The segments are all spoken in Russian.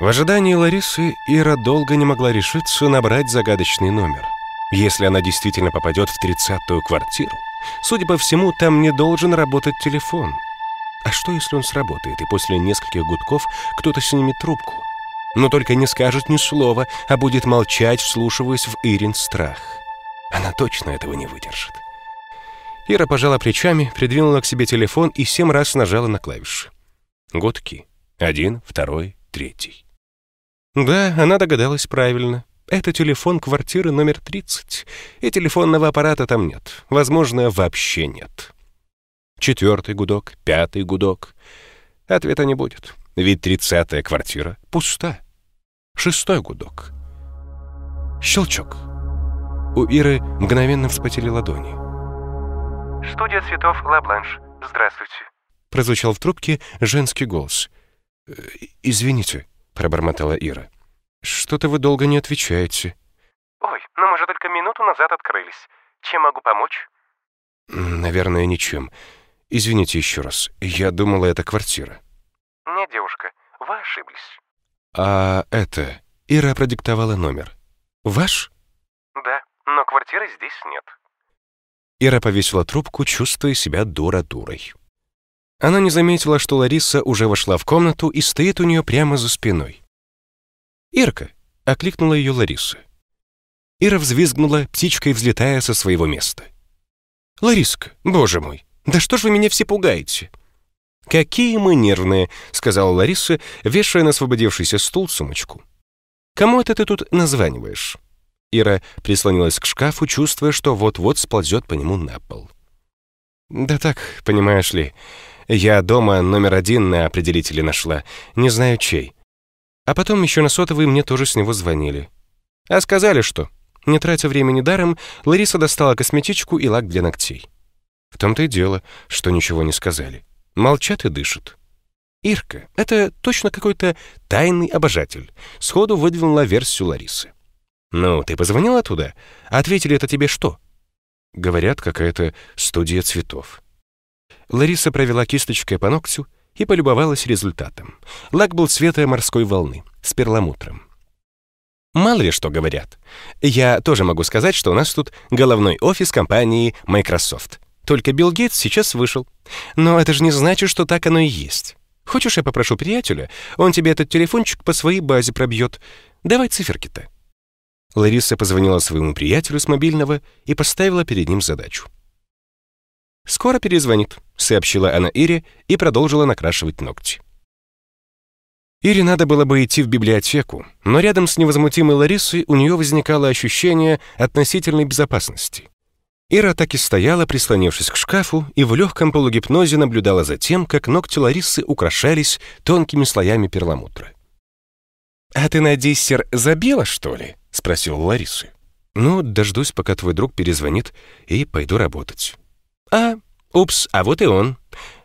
В ожидании Ларисы Ира долго не могла решиться набрать загадочный номер. Если она действительно попадет в тридцатую квартиру, судя по всему, там не должен работать телефон. А что, если он сработает, и после нескольких гудков кто-то снимет трубку? Но только не скажет ни слова, а будет молчать, вслушиваясь в Ирин страх. Она точно этого не выдержит. Ира пожала плечами, придвинула к себе телефон и семь раз нажала на клавиши. Гудки. Один, второй, третий. Да, она догадалась правильно. Это телефон квартиры номер 30, и телефонного аппарата там нет. Возможно, вообще нет. Четвертый гудок, пятый гудок. Ответа не будет, ведь тридцатая квартира пуста. Шестой гудок. Щелчок. У Иры мгновенно вспотели ладони. «Студия цветов Ла-Бланш. Здравствуйте». Прозвучал в трубке женский голос. «Э, «Извините», — пробормотала Ира. «Что-то вы долго не отвечаете». «Ой, ну мы же только минуту назад открылись. Чем могу помочь?» «Наверное, ничем. Извините еще раз. Я думала, это квартира». «Нет, девушка, вы ошиблись». «А это...» Ира продиктовала номер. «Ваш?» «Да, но квартиры здесь нет». Ира повесила трубку, чувствуя себя дура-дурой. Она не заметила, что Лариса уже вошла в комнату и стоит у нее прямо за спиной. «Ирка!» — окликнула ее Лариса. Ира взвизгнула, птичкой взлетая со своего места. «Лариска, боже мой, да что ж вы меня все пугаете?» «Какие мы нервные!» — сказала Лариса, вешая на освободившийся стул сумочку. «Кому это ты тут названиваешь?» Ира прислонилась к шкафу, чувствуя, что вот-вот сползет по нему на пол. «Да так, понимаешь ли, я дома номер один на определителе нашла, не знаю чей. А потом еще на сотовый мне тоже с него звонили. А сказали, что, не тратя времени даром, Лариса достала косметичку и лак для ногтей. В том-то и дело, что ничего не сказали. Молчат и дышат. Ирка — это точно какой-то тайный обожатель. Сходу выдвинула версию Ларисы. «Ну, ты позвонила туда? Ответили это тебе что?» Говорят, какая-то студия цветов. Лариса провела кисточкой по ногтю и полюбовалась результатом. Лак был цвета морской волны, с перламутром. Мало ли что говорят. Я тоже могу сказать, что у нас тут головной офис компании Microsoft. Только Билл Гейтс сейчас вышел. Но это же не значит, что так оно и есть. Хочешь, я попрошу приятеля? Он тебе этот телефончик по своей базе пробьет. Давай циферки-то. Лариса позвонила своему приятелю с мобильного и поставила перед ним задачу. «Скоро перезвонит», — сообщила она Ире и продолжила накрашивать ногти. Ире надо было бы идти в библиотеку, но рядом с невозмутимой Ларисой у нее возникало ощущение относительной безопасности. Ира так и стояла, прислонившись к шкафу, и в легком полугипнозе наблюдала за тем, как ногти Ларисы украшались тонкими слоями перламутра. «А ты на диссер забила, что ли?» — спросил Ларисы. «Ну, дождусь, пока твой друг перезвонит, и пойду работать». «А, упс, а вот и он».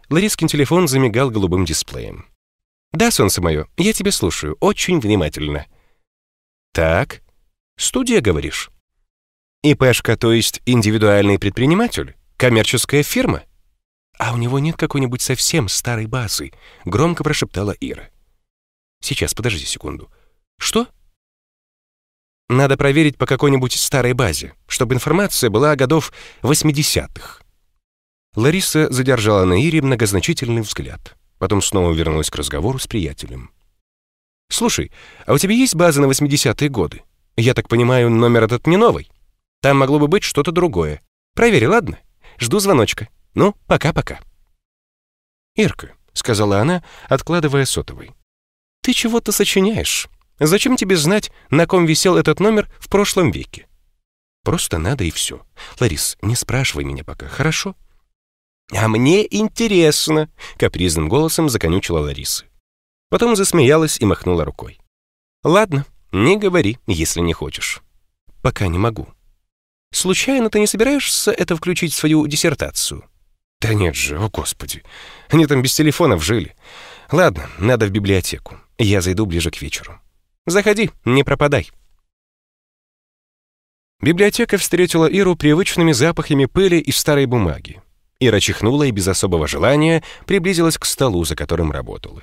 Ларискин телефон замигал голубым дисплеем. «Да, солнце мое, я тебя слушаю, очень внимательно». «Так, студия, говоришь?» «ИПшка, то есть индивидуальный предприниматель? Коммерческая фирма?» «А у него нет какой-нибудь совсем старой базы?» — громко прошептала Ира. «Сейчас, подожди секунду. Что?» «Надо проверить по какой-нибудь старой базе, чтобы информация была годов 80-х». Лариса задержала на Ире многозначительный взгляд. Потом снова вернулась к разговору с приятелем. «Слушай, а у тебя есть база на 80-е годы? Я так понимаю, номер этот не новый? Там могло бы быть что-то другое. Проверь, ладно? Жду звоночка. Ну, пока-пока». «Ирка», — сказала она, откладывая сотовый. «Ты чего-то сочиняешь. Зачем тебе знать, на ком висел этот номер в прошлом веке? Просто надо и все. Ларис, не спрашивай меня пока, хорошо?» «А мне интересно», — капризным голосом законючила Лариса. Потом засмеялась и махнула рукой. «Ладно, не говори, если не хочешь. Пока не могу. Случайно ты не собираешься это включить в свою диссертацию?» «Да нет же, о господи, они там без телефонов жили. Ладно, надо в библиотеку. Я зайду ближе к вечеру. Заходи, не пропадай». Библиотека встретила Иру привычными запахами пыли и старой бумаги. Ира чихнула и без особого желания приблизилась к столу, за которым работала.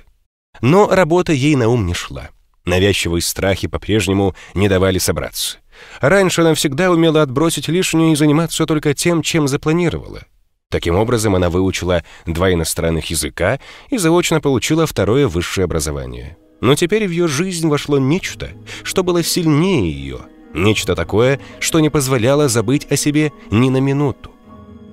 Но работа ей на ум не шла. Навязчивые страхи по-прежнему не давали собраться. Раньше она всегда умела отбросить лишнее и заниматься только тем, чем запланировала. Таким образом, она выучила два иностранных языка и заочно получила второе высшее образование. Но теперь в ее жизнь вошло нечто, что было сильнее ее, нечто такое, что не позволяло забыть о себе ни на минуту.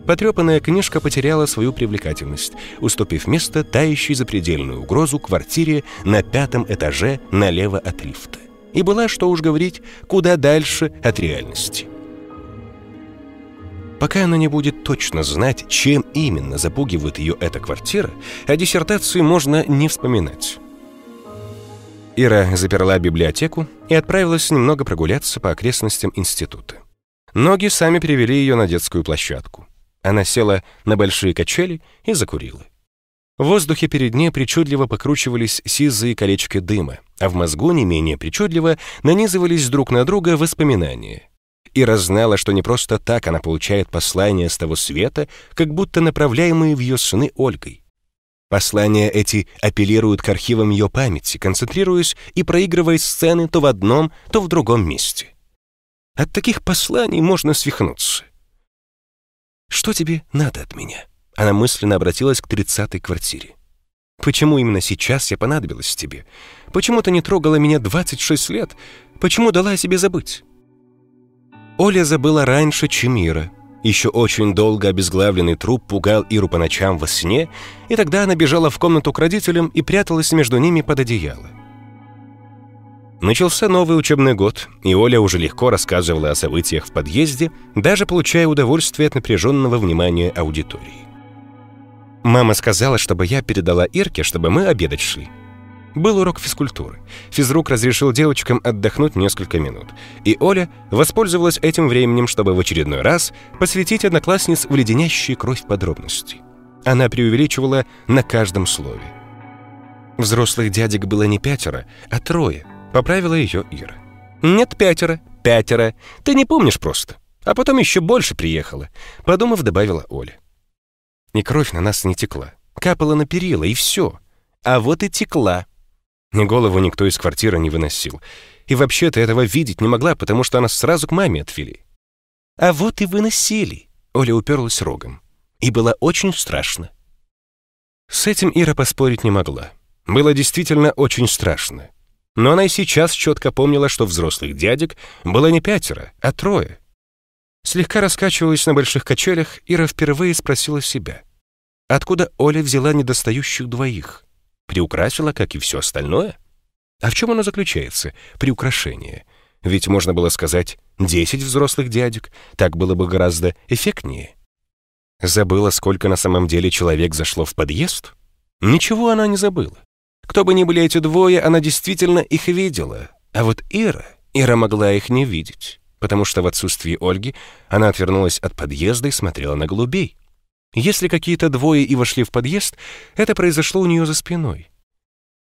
Потрепанная книжка потеряла свою привлекательность, уступив место тающей запредельную угрозу квартире на пятом этаже налево от лифта. И была, что уж говорить, куда дальше от реальности. Пока она не будет точно знать, чем именно запугивает ее эта квартира, о диссертации можно не вспоминать. Ира заперла библиотеку и отправилась немного прогуляться по окрестностям института. Ноги сами привели ее на детскую площадку. Она села на большие качели и закурила. В воздухе перед ней причудливо покручивались сизые колечки дыма, а в мозгу не менее причудливо нанизывались друг на друга воспоминания. Ира знала, что не просто так она получает послания с того света, как будто направляемые в ее сны Ольгой. Послания эти апеллируют к архивам ее памяти, концентрируясь и проигрывая сцены то в одном, то в другом месте. От таких посланий можно свихнуться. «Что тебе надо от меня?» Она мысленно обратилась к тридцатой квартире. «Почему именно сейчас я понадобилась тебе? Почему ты не трогала меня 26 лет? Почему дала о себе забыть?» Оля забыла раньше, чем Ира. Еще очень долго обезглавленный труп пугал Иру по ночам во сне, и тогда она бежала в комнату к родителям и пряталась между ними под одеяло. Начался новый учебный год, и Оля уже легко рассказывала о событиях в подъезде, даже получая удовольствие от напряженного внимания аудитории. Мама сказала, чтобы я передала Ирке, чтобы мы обедать шли. Был урок физкультуры. Физрук разрешил девочкам отдохнуть несколько минут, и Оля воспользовалась этим временем, чтобы в очередной раз посвятить одноклассниц в леденящие кровь подробности. Она преувеличивала на каждом слове. Взрослых дядек было не пятеро, а трое — Поправила ее Ира. «Нет, пятеро, пятеро. Ты не помнишь просто. А потом еще больше приехала», — подумав, добавила Оля. И кровь на нас не текла. Капала на перила, и все. А вот и текла. Ни голову никто из квартиры не выносил. И вообще-то этого видеть не могла, потому что она сразу к маме отвели. А вот и выносили. Оля уперлась рогом. И было очень страшно. С этим Ира поспорить не могла. Было действительно очень страшно. Но она и сейчас четко помнила, что взрослых дядек было не пятеро, а трое. Слегка раскачиваясь на больших качелях, Ира впервые спросила себя, откуда Оля взяла недостающих двоих? Приукрасила, как и все остальное? А в чем оно заключается, приукрашение? Ведь можно было сказать «десять взрослых дядек», так было бы гораздо эффектнее. Забыла, сколько на самом деле человек зашло в подъезд? Ничего она не забыла. Кто бы ни были эти двое, она действительно их видела. А вот Ира, Ира могла их не видеть, потому что в отсутствии Ольги она отвернулась от подъезда и смотрела на голубей. Если какие-то двое и вошли в подъезд, это произошло у нее за спиной.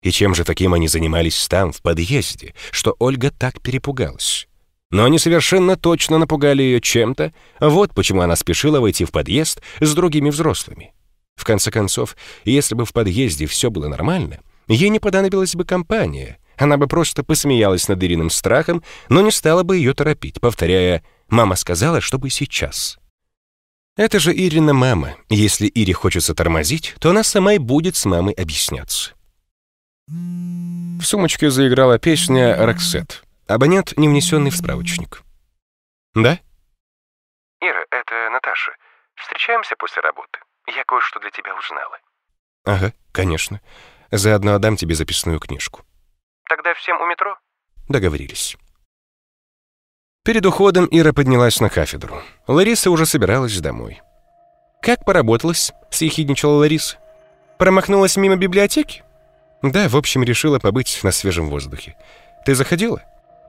И чем же таким они занимались там, в подъезде, что Ольга так перепугалась? Но они совершенно точно напугали ее чем-то, вот почему она спешила войти в подъезд с другими взрослыми. В конце концов, если бы в подъезде все было нормально — Ей не понадобилась бы компания. Она бы просто посмеялась над Ириным страхом, но не стала бы ее торопить, повторяя «мама сказала, чтобы сейчас». Это же Ирина мама. Если Ире хочется тормозить, то она сама и будет с мамой объясняться. В сумочке заиграла песня «Роксет». Абонент, не внесенный в справочник. «Да?» «Ира, это Наташа. Встречаемся после работы. Я кое-что для тебя узнала». «Ага, конечно. Заодно отдам тебе записную книжку». «Тогда всем у метро?» Договорились. Перед уходом Ира поднялась на кафедру. Лариса уже собиралась домой. «Как поработалась?» — съехидничала Лариса. «Промахнулась мимо библиотеки?» «Да, в общем, решила побыть на свежем воздухе. Ты заходила?»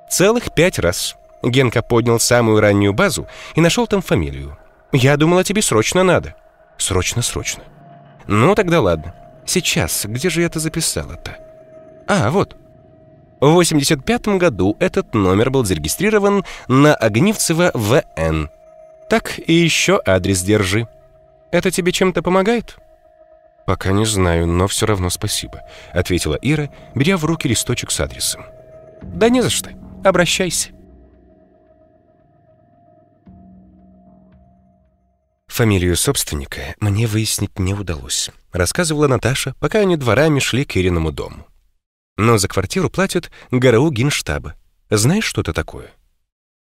«Целых пять раз». Генка поднял самую раннюю базу и нашел там фамилию. «Я думала, тебе срочно надо». «Срочно, срочно». «Ну, тогда ладно. Сейчас, где же я это записала-то? А, вот. В 85 году этот номер был зарегистрирован на Огнивцево ВН. Так и еще адрес держи. Это тебе чем-то помогает? Пока не знаю, но все равно спасибо, ответила Ира, беря в руки листочек с адресом. Да не за что. Обращайся. Фамилию собственника мне выяснить не удалось, рассказывала Наташа, пока они дворами шли к Ириному дому. Но за квартиру платят ГРУ Генштаба. Знаешь, что это такое?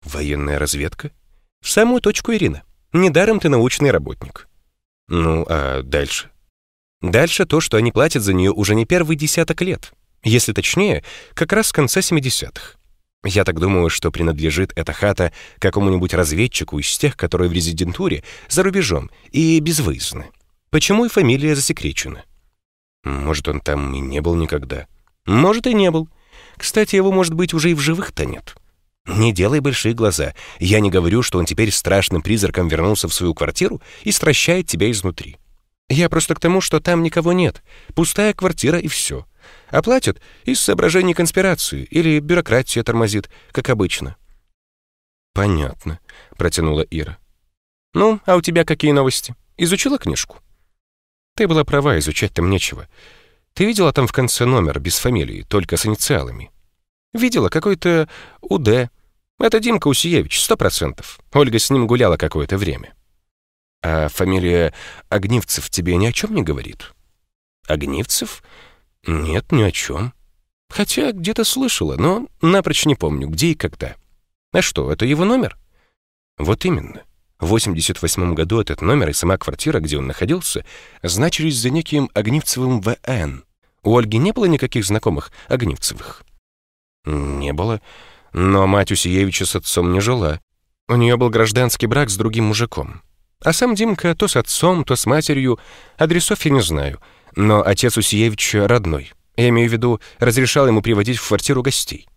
Военная разведка? В самую точку, Ирина. Недаром ты научный работник. Ну, а дальше? Дальше то, что они платят за нее уже не первый десяток лет. Если точнее, как раз с конца 70-х. Я так думаю, что принадлежит эта хата какому-нибудь разведчику из тех, которые в резидентуре, за рубежом и безвыездно. Почему и фамилия засекречена? Может, он там и не был никогда. Может, и не был. Кстати, его, может быть, уже и в живых-то нет. Не делай большие глаза. Я не говорю, что он теперь страшным призраком вернулся в свою квартиру и стращает тебя изнутри. Я просто к тому, что там никого нет. Пустая квартира и все. Оплатят из соображений конспирации или бюрократия тормозит, как обычно. Понятно, протянула Ира. Ну, а у тебя какие новости? Изучила книжку? Ты была права, изучать там нечего. Ты видела там в конце номер без фамилии, только с инициалами? Видела какой-то УД. Это Димка Усиевич, сто процентов. Ольга с ним гуляла какое-то время. А фамилия Огнивцев тебе ни о чем не говорит? Огнивцев? «Нет, ни о чем. Хотя где-то слышала, но напрочь не помню, где и когда. А что, это его номер?» «Вот именно. В 88 году этот номер и сама квартира, где он находился, значились за неким Огнивцевым В.Н. У Ольги не было никаких знакомых Огнивцевых?» «Не было. Но мать Усиевича с отцом не жила. У нее был гражданский брак с другим мужиком. А сам Димка то с отцом, то с матерью. Адресов я не знаю. Но отец Усиевича родной. Я имею в виду, разрешал ему приводить в квартиру гостей.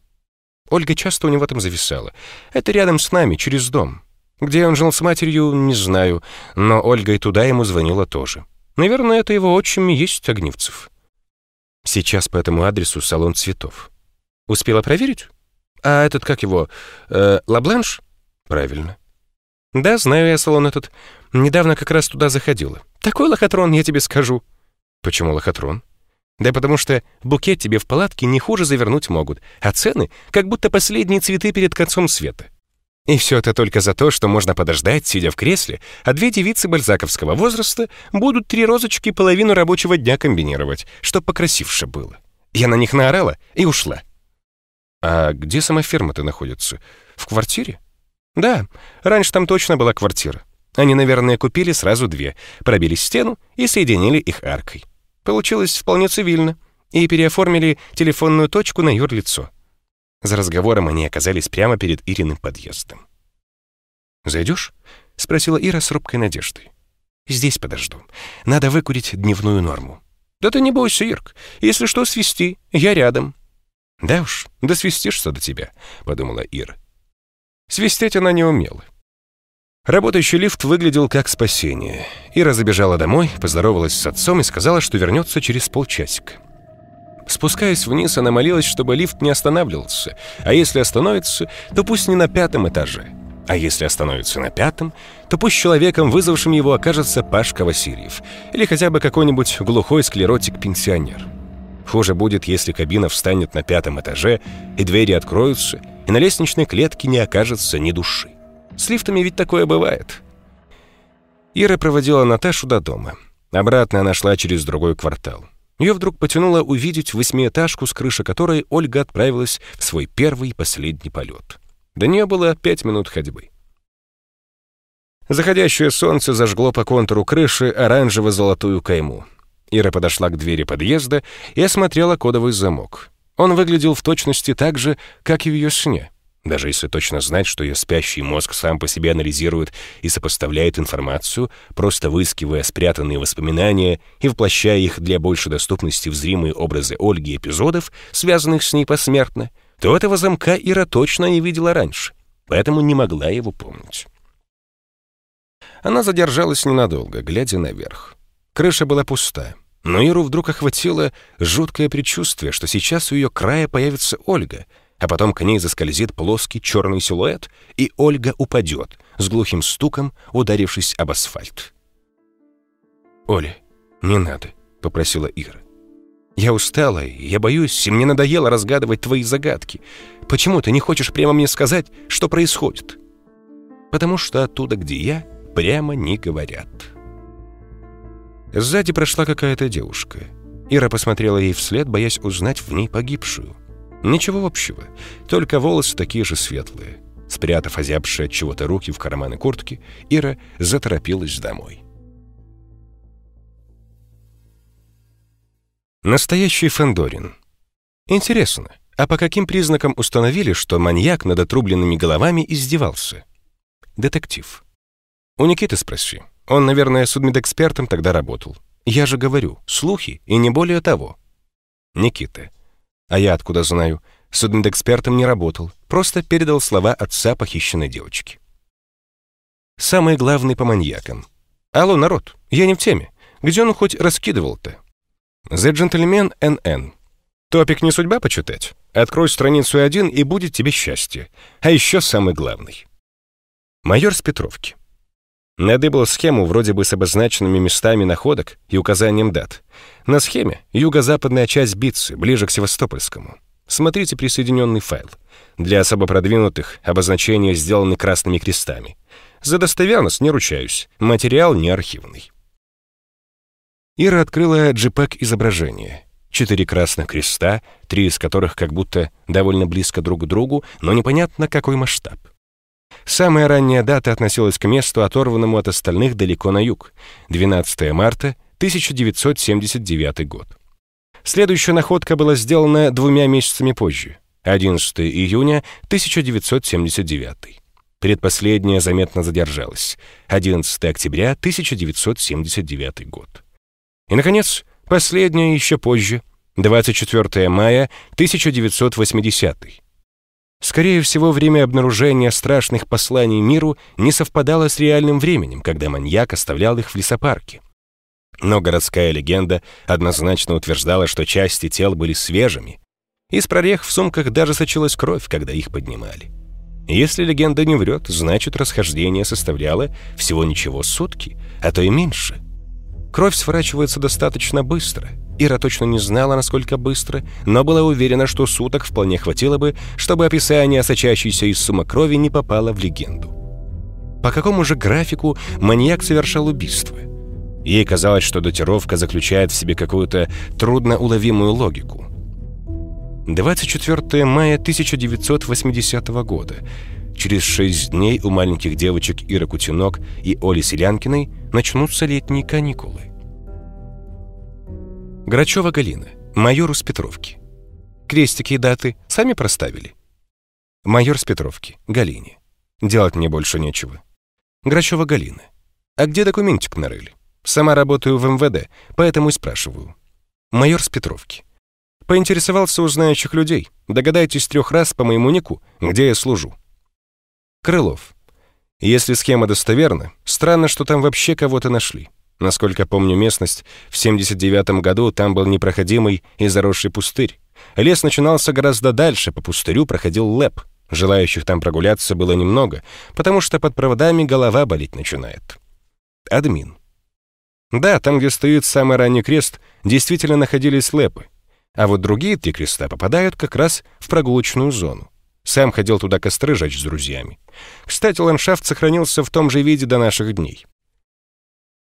Ольга часто у него там зависала. Это рядом с нами, через дом. Где он жил с матерью, не знаю, но Ольга и туда ему звонила тоже. Наверное, это его отчим и есть Огнивцев. Сейчас по этому адресу салон цветов. Успела проверить? А этот, как его, э, Лабланш? Правильно. Да, знаю я салон этот. Недавно как раз туда заходила. Такой лохотрон, я тебе скажу. Почему лохотрон? Да потому что букет тебе в палатке не хуже завернуть могут, а цены как будто последние цветы перед концом света. И все это только за то, что можно подождать, сидя в кресле, а две девицы бальзаковского возраста будут три розочки половину рабочего дня комбинировать, чтоб покрасивше было. Я на них наорала и ушла. А где сама ферма-то находится? В квартире? Да, раньше там точно была квартира. Они, наверное, купили сразу две, пробили стену и соединили их аркой. Получилось вполне цивильно. И переоформили телефонную точку на юрлицо. За разговором они оказались прямо перед Ириным подъездом. «Зайдешь?» — спросила Ира с робкой надеждой. «Здесь подожду. Надо выкурить дневную норму». «Да ты не бойся, Ирк. Если что, свисти. Я рядом». «Да уж, да свистишься до тебя», — подумала Ира. Свистеть она не умела. Работающий лифт выглядел как спасение. Ира забежала домой, поздоровалась с отцом и сказала, что вернется через полчасика. Спускаясь вниз, она молилась, чтобы лифт не останавливался, а если остановится, то пусть не на пятом этаже. А если остановится на пятом, то пусть человеком, вызвавшим его, окажется Пашка Васильев или хотя бы какой-нибудь глухой склеротик-пенсионер. Хуже будет, если кабина встанет на пятом этаже, и двери откроются, и на лестничной клетке не окажется ни души. С лифтами ведь такое бывает. Ира проводила Наташу до дома. Обратно она шла через другой квартал. Ее вдруг потянуло увидеть восьмиэтажку, с крыши которой Ольга отправилась в свой первый и последний полет. До нее было пять минут ходьбы. Заходящее солнце зажгло по контуру крыши оранжево-золотую кайму. Ира подошла к двери подъезда и осмотрела кодовый замок. Он выглядел в точности так же, как и в ее сне — даже если точно знать, что ее спящий мозг сам по себе анализирует и сопоставляет информацию, просто выискивая спрятанные воспоминания и воплощая их для большей доступности в зримые образы Ольги эпизодов, связанных с ней посмертно, то этого замка Ира точно не видела раньше, поэтому не могла его помнить. Она задержалась ненадолго, глядя наверх. Крыша была пуста, но Иру вдруг охватило жуткое предчувствие, что сейчас у ее края появится Ольга — а потом к ней заскользит плоский черный силуэт, и Ольга упадет, с глухим стуком ударившись об асфальт. «Оля, не надо», — попросила Ира. Я устала, я боюсь, и мне надоело разгадывать твои загадки. Почему ты не хочешь прямо мне сказать, что происходит?» «Потому что оттуда, где я, прямо не говорят». Сзади прошла какая-то девушка. Ира посмотрела ей вслед, боясь узнать в ней погибшую. Ничего общего, только волосы такие же светлые. Спрятав озябшие от чего-то руки в карманы куртки, Ира заторопилась домой. Настоящий Фандорин. Интересно, а по каким признакам установили, что маньяк над отрубленными головами издевался? Детектив. У Никиты спроси. Он, наверное, судмедэкспертом тогда работал. Я же говорю, слухи и не более того. Никита. А я откуда знаю? Судмедэкспертом не работал, просто передал слова отца похищенной девочки. Самый главный по маньякам. Алло, народ, я не в теме. Где он хоть раскидывал-то? The Gentleman NN. Топик не судьба почитать? Открой страницу один, и будет тебе счастье. А еще самый главный. Майор с Петровки. Надыбал схему вроде бы с обозначенными местами находок и указанием дат. На схеме юго-западная часть Битцы, ближе к Севастопольскому. Смотрите присоединенный файл. Для особо продвинутых обозначения сделаны красными крестами. За достоверность не ручаюсь, материал не архивный. Ира открыла JPEG-изображение. Четыре красных креста, три из которых как будто довольно близко друг к другу, но непонятно какой масштаб. Самая ранняя дата относилась к месту, оторванному от остальных далеко на юг, 12 марта 1979 год. Следующая находка была сделана двумя месяцами позже, 11 июня 1979. Предпоследняя заметно задержалась, 11 октября 1979 год. И, наконец, последняя еще позже, 24 мая 1980 Скорее всего, время обнаружения страшных посланий миру не совпадало с реальным временем, когда маньяк оставлял их в лесопарке. Но городская легенда однозначно утверждала, что части тел были свежими. Из прорех в сумках даже сочилась кровь, когда их поднимали. Если легенда не врет, значит расхождение составляло всего ничего сутки, а то и меньше. Кровь сворачивается достаточно быстро. Ира точно не знала, насколько быстро, но была уверена, что суток вполне хватило бы, чтобы описание сочащейся из сумок крови не попало в легенду. По какому же графику маньяк совершал убийство? Ей казалось, что датировка заключает в себе какую-то трудноуловимую логику. 24 мая 1980 года. Через шесть дней у маленьких девочек Иры Кутинок и Оли Селянкиной начнутся летние каникулы. Грачева Галина, майор с Петровки. Крестики и даты сами проставили. Майор с Петровки, Галине. Делать мне больше нечего. Грачева Галина. А где документик нарыли? Сама работаю в МВД, поэтому и спрашиваю. Майор с Петровки. Поинтересовался у знающих людей. Догадайтесь трех раз по моему нику, где я служу. Крылов. Если схема достоверна, странно, что там вообще кого-то нашли. Насколько помню местность, в 79 году там был непроходимый и заросший пустырь. Лес начинался гораздо дальше, по пустырю проходил лэп. Желающих там прогуляться было немного, потому что под проводами голова болеть начинает. Админ. Да, там, где стоит самый ранний крест, действительно находились лэпы. А вот другие три креста попадают как раз в прогулочную зону. Сам ходил туда костры жечь с друзьями. Кстати, ландшафт сохранился в том же виде до наших дней.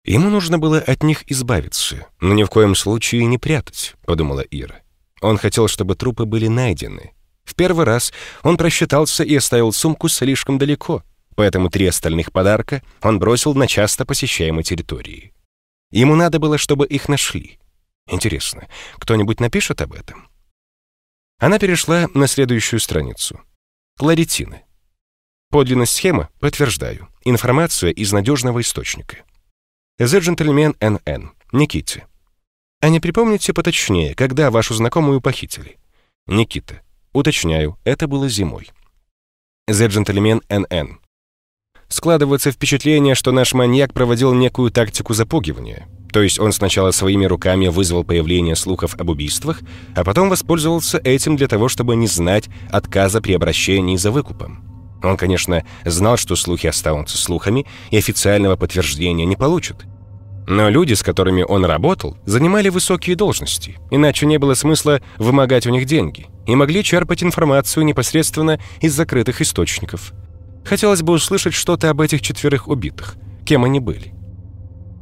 Ему нужно было от них избавиться, но ни в коем случае не прятать, подумала Ира. Он хотел, чтобы трупы были найдены. В первый раз он просчитался и оставил сумку слишком далеко, поэтому три остальных подарка он бросил на часто посещаемой территории. Ему надо было, чтобы их нашли. Интересно, кто-нибудь напишет об этом? Она перешла на следующую страницу. Кларитины. Подлинность схемы подтверждаю. Информация из надежного источника. The Gentleman NN. Никите. А не припомните поточнее, когда вашу знакомую похитили? Никита. Уточняю, это было зимой. The Gentleman NN. Складывается впечатление, что наш маньяк проводил некую тактику запугивания. То есть он сначала своими руками вызвал появление слухов об убийствах, а потом воспользовался этим для того, чтобы не знать отказа при обращении за выкупом. Он, конечно, знал, что слухи останутся слухами и официального подтверждения не получат. Но люди, с которыми он работал, занимали высокие должности, иначе не было смысла вымогать у них деньги, и могли черпать информацию непосредственно из закрытых источников. Хотелось бы услышать что-то об этих четверых убитых, кем они были.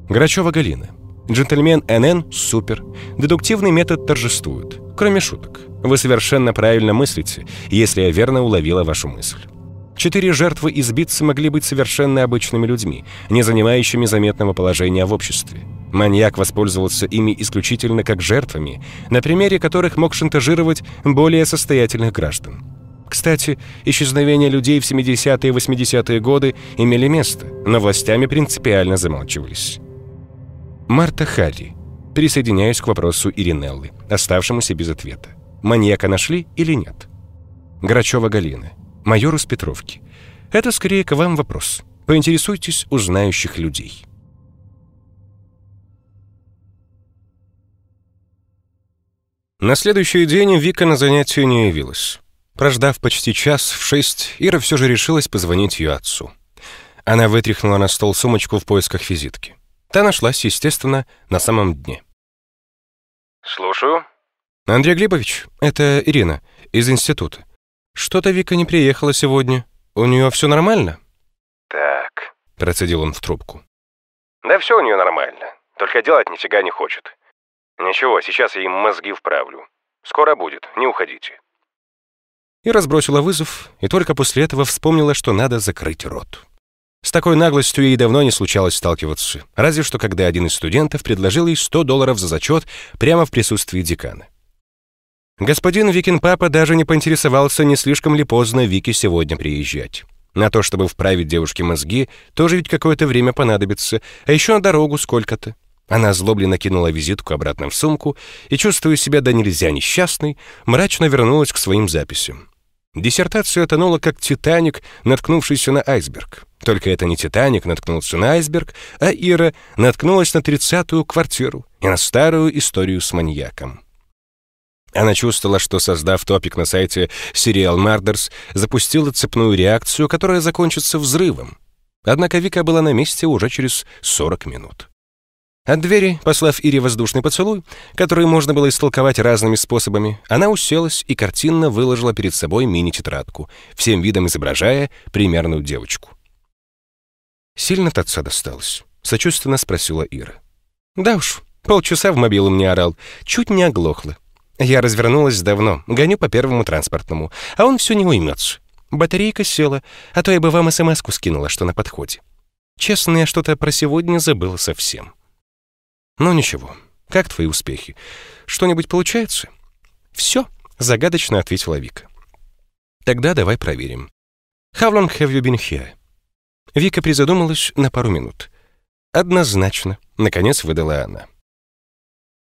Грачева Галина. Джентльмен НН – супер. Дедуктивный метод торжествует. Кроме шуток. Вы совершенно правильно мыслите, если я верно уловила вашу мысль. Четыре жертвы избитцы могли быть совершенно обычными людьми, не занимающими заметного положения в обществе. Маньяк воспользовался ими исключительно как жертвами, на примере которых мог шантажировать более состоятельных граждан. Кстати, исчезновения людей в 70-е и 80-е годы имели место, но властями принципиально замалчивались. Марта Харри. Присоединяюсь к вопросу Иринеллы, оставшемуся без ответа. Маньяка нашли или нет? Грачева Галина майор из Петровки. Это скорее к вам вопрос. Поинтересуйтесь у знающих людей. На следующий день Вика на занятие не явилась. Прождав почти час в шесть, Ира все же решилась позвонить ее отцу. Она вытряхнула на стол сумочку в поисках визитки. Та нашлась, естественно, на самом дне. «Слушаю». «Андрей Глебович, это Ирина, из института. «Что-то Вика не приехала сегодня. У нее все нормально?» «Так», — процедил он в трубку. «Да все у нее нормально. Только делать нифига не хочет. Ничего, сейчас я им мозги вправлю. Скоро будет, не уходите». И разбросила вызов, и только после этого вспомнила, что надо закрыть рот. С такой наглостью ей давно не случалось сталкиваться, разве что когда один из студентов предложил ей 100 долларов за зачет прямо в присутствии декана. Господин Викин папа даже не поинтересовался, не слишком ли поздно Вике сегодня приезжать. На то, чтобы вправить девушке мозги, тоже ведь какое-то время понадобится, а еще на дорогу сколько-то. Она злобленно кинула визитку обратно в сумку и, чувствуя себя до нельзя несчастной, мрачно вернулась к своим записям. Диссертация тонула как «Титаник», наткнувшийся на айсберг. Только это не «Титаник» наткнулся на айсберг, а Ира наткнулась на тридцатую квартиру и на старую историю с маньяком. Она чувствовала, что, создав топик на сайте Serial Murders, запустила цепную реакцию, которая закончится взрывом. Однако Вика была на месте уже через 40 минут. От двери, послав Ире воздушный поцелуй, который можно было истолковать разными способами, она уселась и картинно выложила перед собой мини-тетрадку, всем видом изображая примерную девочку. «Сильно от отца досталось?» — сочувственно спросила Ира. «Да уж, полчаса в мобилу мне орал, чуть не оглохла. Я развернулась давно, гоню по первому транспортному, а он все не уймется. Батарейка села, а то я бы вам смс-ку скинула, что на подходе. Честно, я что-то про сегодня забыла совсем. Ну ничего, как твои успехи? Что-нибудь получается? Все, загадочно ответила Вика. Тогда давай проверим. How long have you been here? Вика призадумалась на пару минут. Однозначно, наконец выдала она.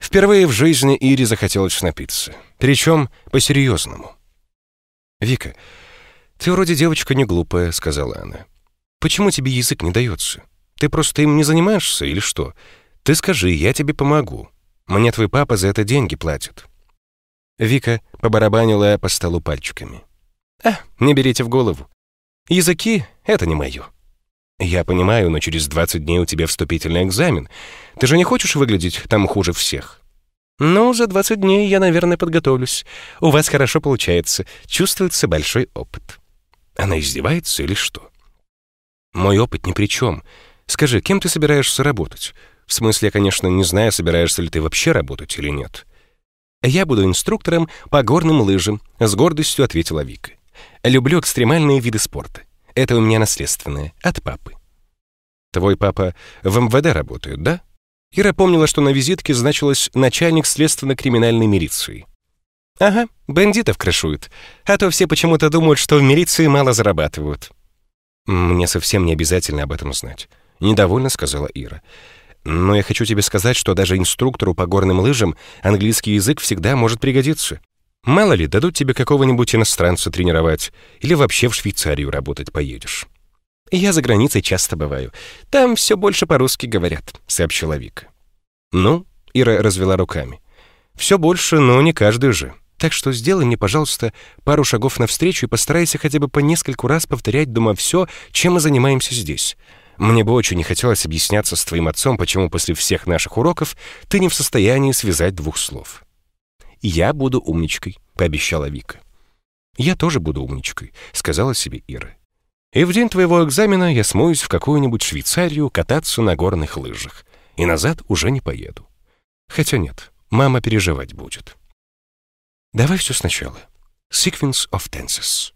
Впервые в жизни Ире захотелось напиться. Причем по-серьезному. «Вика, ты вроде девочка не глупая», — сказала она. «Почему тебе язык не дается? Ты просто им не занимаешься или что? Ты скажи, я тебе помогу. Мне твой папа за это деньги платит». Вика побарабанила по столу пальчиками. «А, не берите в голову. Языки — это не мое. Я понимаю, но через 20 дней у тебя вступительный экзамен. Ты же не хочешь выглядеть там хуже всех? Ну, за 20 дней я, наверное, подготовлюсь. У вас хорошо получается. Чувствуется большой опыт. Она издевается или что? Мой опыт ни при чем. Скажи, кем ты собираешься работать? В смысле, я, конечно, не знаю, собираешься ли ты вообще работать или нет. Я буду инструктором по горным лыжам, с гордостью ответила Вика. Люблю экстремальные виды спорта. Это у меня наследственное, от папы. Твой папа в МВД работает, да? Ира помнила, что на визитке значилось «начальник следственно-криминальной милиции». «Ага, бандитов крышуют, а то все почему-то думают, что в милиции мало зарабатывают». «Мне совсем не обязательно об этом знать», — недовольно сказала Ира. «Но я хочу тебе сказать, что даже инструктору по горным лыжам английский язык всегда может пригодиться. Мало ли, дадут тебе какого-нибудь иностранца тренировать, или вообще в Швейцарию работать поедешь. Я за границей часто бываю. Там все больше по-русски говорят, сообщила Вика. Ну, Ира развела руками. Все больше, но не каждый же. Так что сделай мне, пожалуйста, пару шагов навстречу и постарайся хотя бы по нескольку раз повторять дома все, чем мы занимаемся здесь. Мне бы очень не хотелось объясняться с твоим отцом, почему после всех наших уроков ты не в состоянии связать двух слов. «Я буду умничкой», — пообещала Вика. «Я тоже буду умничкой», — сказала себе Ира. «И в день твоего экзамена я смоюсь в какую-нибудь Швейцарию кататься на горных лыжах, и назад уже не поеду. Хотя нет, мама переживать будет». Давай все сначала. Sequence of tenses.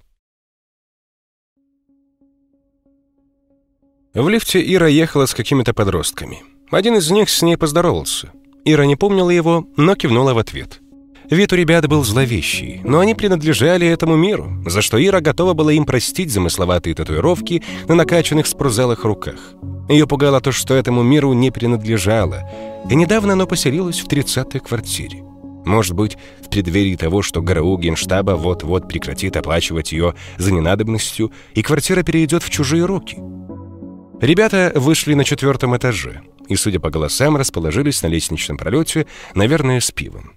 В лифте Ира ехала с какими-то подростками. Один из них с ней поздоровался. Ира не помнила его, но кивнула в ответ. Вид у ребят был зловещий, но они принадлежали этому миру, за что Ира готова была им простить замысловатые татуировки на накачанных спортзалах руках. Ее пугало то, что этому миру не принадлежало, и недавно оно поселилось в 30-й квартире. Может быть, в преддверии того, что ГРУ Генштаба вот-вот прекратит оплачивать ее за ненадобностью, и квартира перейдет в чужие руки. Ребята вышли на четвертом этаже и, судя по голосам, расположились на лестничном пролете, наверное, с пивом.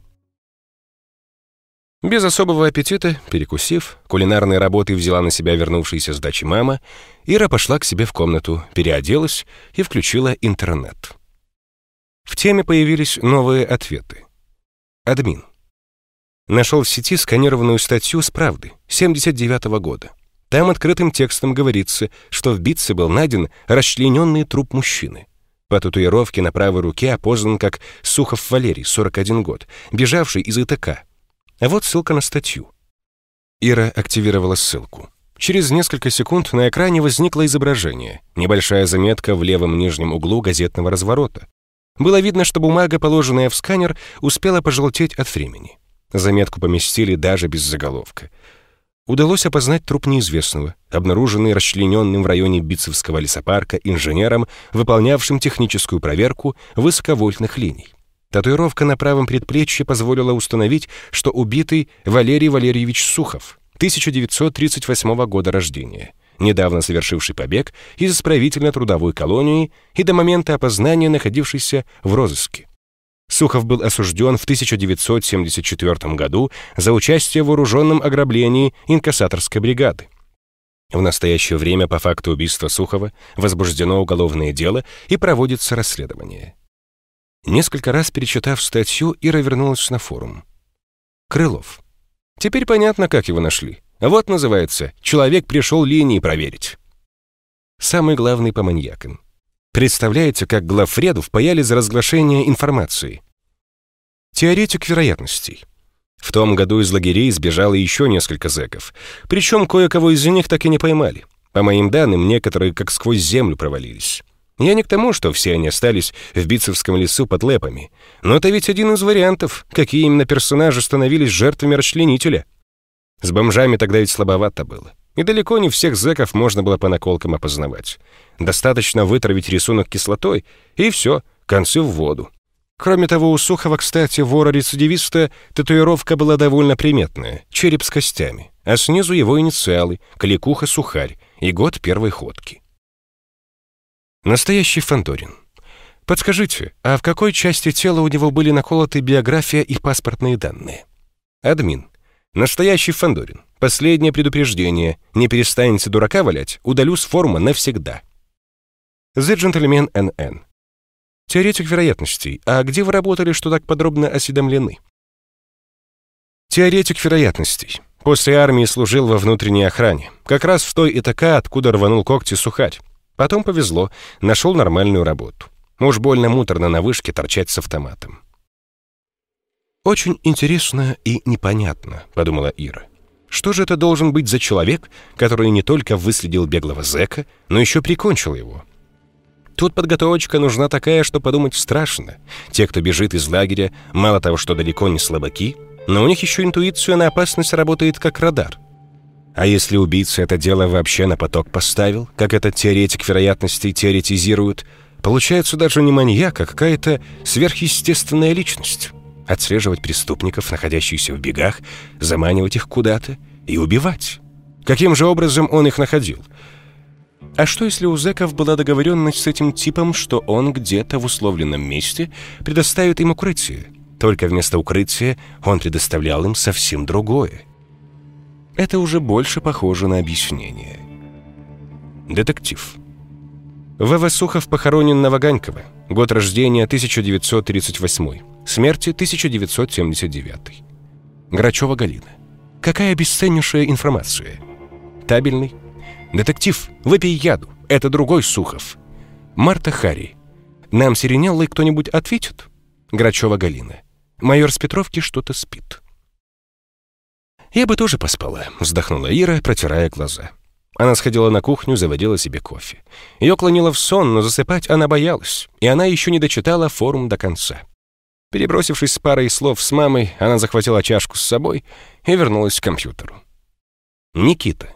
Без особого аппетита, перекусив, кулинарные работы взяла на себя вернувшаяся с дачи мама, Ира пошла к себе в комнату, переоделась и включила интернет. В теме появились новые ответы. Админ. Нашел в сети сканированную статью с правды 79 -го года. Там открытым текстом говорится, что в битце был найден расчлененный труп мужчины. По татуировке на правой руке опознан как Сухов Валерий, 41 год, бежавший из ИТК. А вот ссылка на статью. Ира активировала ссылку. Через несколько секунд на экране возникло изображение, небольшая заметка в левом нижнем углу газетного разворота. Было видно, что бумага, положенная в сканер, успела пожелтеть от времени. Заметку поместили даже без заголовка. Удалось опознать труп неизвестного, обнаруженный расчлененным в районе Битцевского лесопарка инженером, выполнявшим техническую проверку высоковольтных линий. Татуировка на правом предплечье позволила установить, что убитый Валерий Валерьевич Сухов, 1938 года рождения, недавно совершивший побег из исправительно-трудовой колонии и до момента опознания находившийся в розыске. Сухов был осужден в 1974 году за участие в вооруженном ограблении инкассаторской бригады. В настоящее время по факту убийства Сухова возбуждено уголовное дело и проводится расследование. Несколько раз перечитав статью, Ира вернулась на форум. Крылов. Теперь понятно, как его нашли. Вот называется «Человек пришел линии проверить». Самый главный по маньякам. Представляете, как главреду впаяли за разглашение информации. Теоретик вероятностей. В том году из лагерей сбежало еще несколько зэков. Причем кое-кого из них так и не поймали. По моим данным, некоторые как сквозь землю провалились. Я не к тому, что все они остались в Битцевском лесу под лепами. Но это ведь один из вариантов, какие именно персонажи становились жертвами расчленителя. С бомжами тогда ведь слабовато было. И далеко не всех зэков можно было по наколкам опознавать. Достаточно вытравить рисунок кислотой, и все, концы в воду. Кроме того, у Сухова, кстати, вора-рецидивиста, татуировка была довольно приметная, череп с костями, а снизу его инициалы, кликуха-сухарь и год первой ходки. Настоящий Фандорин. Подскажите, а в какой части тела у него были наколоты биография и паспортные данные? Админ. Настоящий Фандорин. Последнее предупреждение. Не перестанете дурака валять, удалю с форума навсегда. The Gentleman NN. Теоретик вероятностей. А где вы работали, что так подробно осведомлены? Теоретик вероятностей. После армии служил во внутренней охране. Как раз в той ИТК, откуда рванул когти сухарь. Потом повезло, нашел нормальную работу. Уж больно муторно на вышке торчать с автоматом. «Очень интересно и непонятно», — подумала Ира. «Что же это должен быть за человек, который не только выследил беглого зэка, но еще прикончил его?» Тут подготовочка нужна такая, что подумать страшно. Те, кто бежит из лагеря, мало того, что далеко не слабаки, но у них еще интуиция на опасность работает как радар. А если убийца это дело вообще на поток поставил, как этот теоретик вероятностей теоретизирует, получается даже не маньяк, а какая-то сверхъестественная личность. Отслеживать преступников, находящихся в бегах, заманивать их куда-то и убивать. Каким же образом он их находил? А что, если у зэков была договоренность с этим типом, что он где-то в условленном месте предоставит им укрытие? Только вместо укрытия он предоставлял им совсем другое. Это уже больше похоже на объяснение. Детектив. В.В. Сухов похоронен на Ваганьково. Год рождения 1938. Смерти 1979. Грачева Галина. Какая бесценнейшая информация. Табельный. Детектив, выпей яду. Это другой Сухов. Марта Хари. Нам сиренеллой кто-нибудь ответит? Грачева Галина. Майор с Петровки что-то спит. «Я бы тоже поспала», — вздохнула Ира, протирая глаза. Она сходила на кухню, заводила себе кофе. Ее клонило в сон, но засыпать она боялась, и она еще не дочитала форум до конца. Перебросившись с парой слов с мамой, она захватила чашку с собой и вернулась к компьютеру. Никита.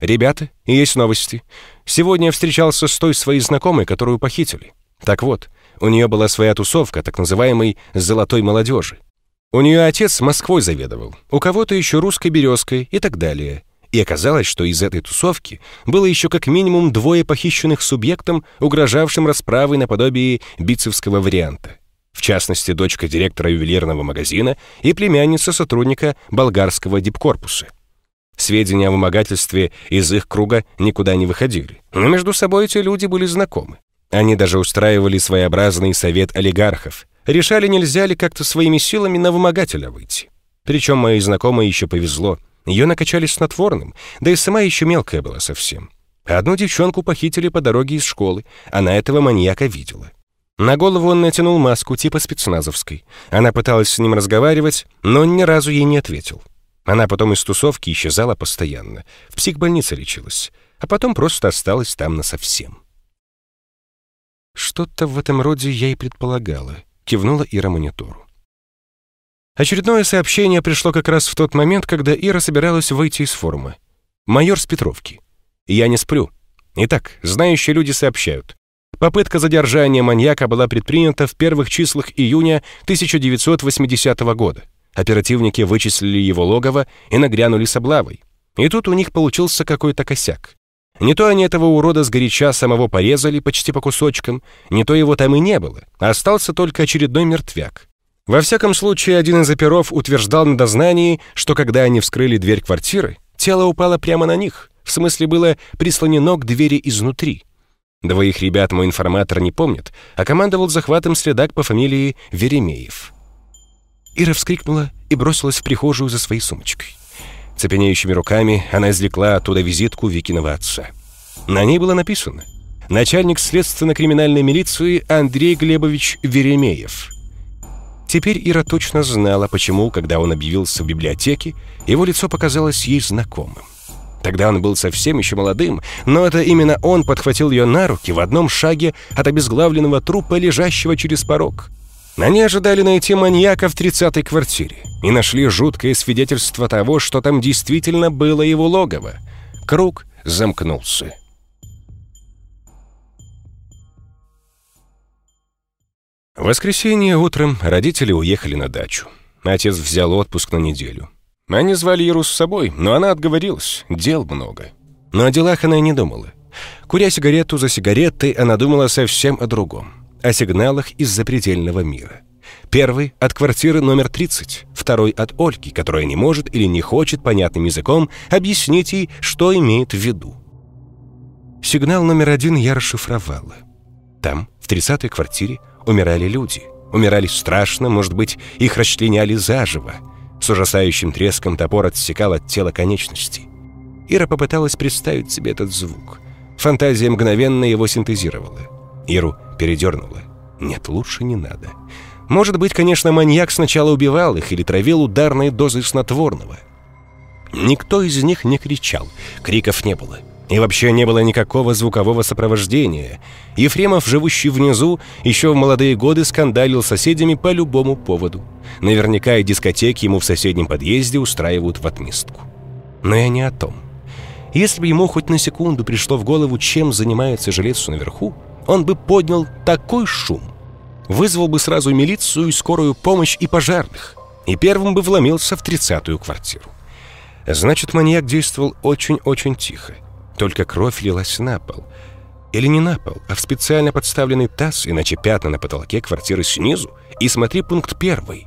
«Ребята, есть новости. Сегодня я встречался с той своей знакомой, которую похитили. Так вот, у нее была своя тусовка, так называемой «золотой молодежи». У нее отец Москвой заведовал, у кого-то еще русской березкой и так далее. И оказалось, что из этой тусовки было еще как минимум двое похищенных субъектом, угрожавшим расправой наподобие бицевского варианта. В частности, дочка директора ювелирного магазина и племянница сотрудника болгарского дипкорпуса. Сведения о вымогательстве из их круга никуда не выходили, но между собой эти люди были знакомы. Они даже устраивали своеобразный совет олигархов, решали, нельзя ли как-то своими силами на вымогателя выйти. Причем моей знакомой еще повезло — ее накачали снотворным, да и сама еще мелкая была совсем. Одну девчонку похитили по дороге из школы, она этого маньяка видела. На голову он натянул маску типа спецназовской. Она пыталась с ним разговаривать, но он ни разу ей не ответил. Она потом из тусовки исчезала постоянно, в психбольнице лечилась, а потом просто осталась там насовсем. «Что-то в этом роде я и предполагала», — кивнула Ира монитору. Очередное сообщение пришло как раз в тот момент, когда Ира собиралась выйти из форума. Майор с Петровки. Я не сплю. Итак, знающие люди сообщают. Попытка задержания маньяка была предпринята в первых числах июня 1980 года. Оперативники вычислили его логово и нагрянули с облавой. И тут у них получился какой-то косяк. Не то они этого урода сгоряча самого порезали почти по кусочкам, не то его там и не было, а остался только очередной мертвяк. Во всяком случае, один из оперов утверждал на дознании, что когда они вскрыли дверь квартиры, тело упало прямо на них, в смысле было прислонено к двери изнутри. Двоих ребят мой информатор не помнит, а командовал захватом следак по фамилии Веремеев. Ира вскрикнула и бросилась в прихожую за своей сумочкой. Цепенеющими руками она извлекла оттуда визитку Викиного отца. На ней было написано «Начальник следственно-криминальной милиции Андрей Глебович Веремеев». Теперь Ира точно знала, почему, когда он объявился в библиотеке, его лицо показалось ей знакомым. Тогда он был совсем еще молодым, но это именно он подхватил ее на руки в одном шаге от обезглавленного трупа, лежащего через порог. Они ожидали найти маньяка в тридцатой квартире и нашли жуткое свидетельство того, что там действительно было его логово. Круг замкнулся. В воскресенье утром родители уехали на дачу. Отец взял отпуск на неделю. Они звали Иру с собой, но она отговорилась, дел много. Но о делах она и не думала. Куря сигарету за сигаретой, она думала совсем о другом. О сигналах из запредельного мира. Первый — от квартиры номер 30, второй — от Ольги, которая не может или не хочет понятным языком объяснить ей, что имеет в виду. Сигнал номер один я расшифровала. Там, в 30-й квартире, умирали люди. Умирали страшно, может быть, их расчленяли заживо. С ужасающим треском топор отсекал от тела конечности. Ира попыталась представить себе этот звук. Фантазия мгновенно его синтезировала. Иру передернула. Нет, лучше не надо. Может быть, конечно, маньяк сначала убивал их или травил ударной дозой снотворного. Никто из них не кричал, криков не было. И вообще не было никакого звукового сопровождения. Ефремов, живущий внизу, еще в молодые годы скандалил с соседями по любому поводу. Наверняка и дискотеки ему в соседнем подъезде устраивают в отместку. Но я не о том. Если бы ему хоть на секунду пришло в голову, чем занимается жилец наверху, он бы поднял такой шум. Вызвал бы сразу милицию, скорую помощь и пожарных. И первым бы вломился в тридцатую квартиру. Значит, маньяк действовал очень-очень тихо. Только кровь лилась на пол. Или не на пол, а в специально подставленный таз, иначе пятна на потолке квартиры снизу. И смотри пункт первый.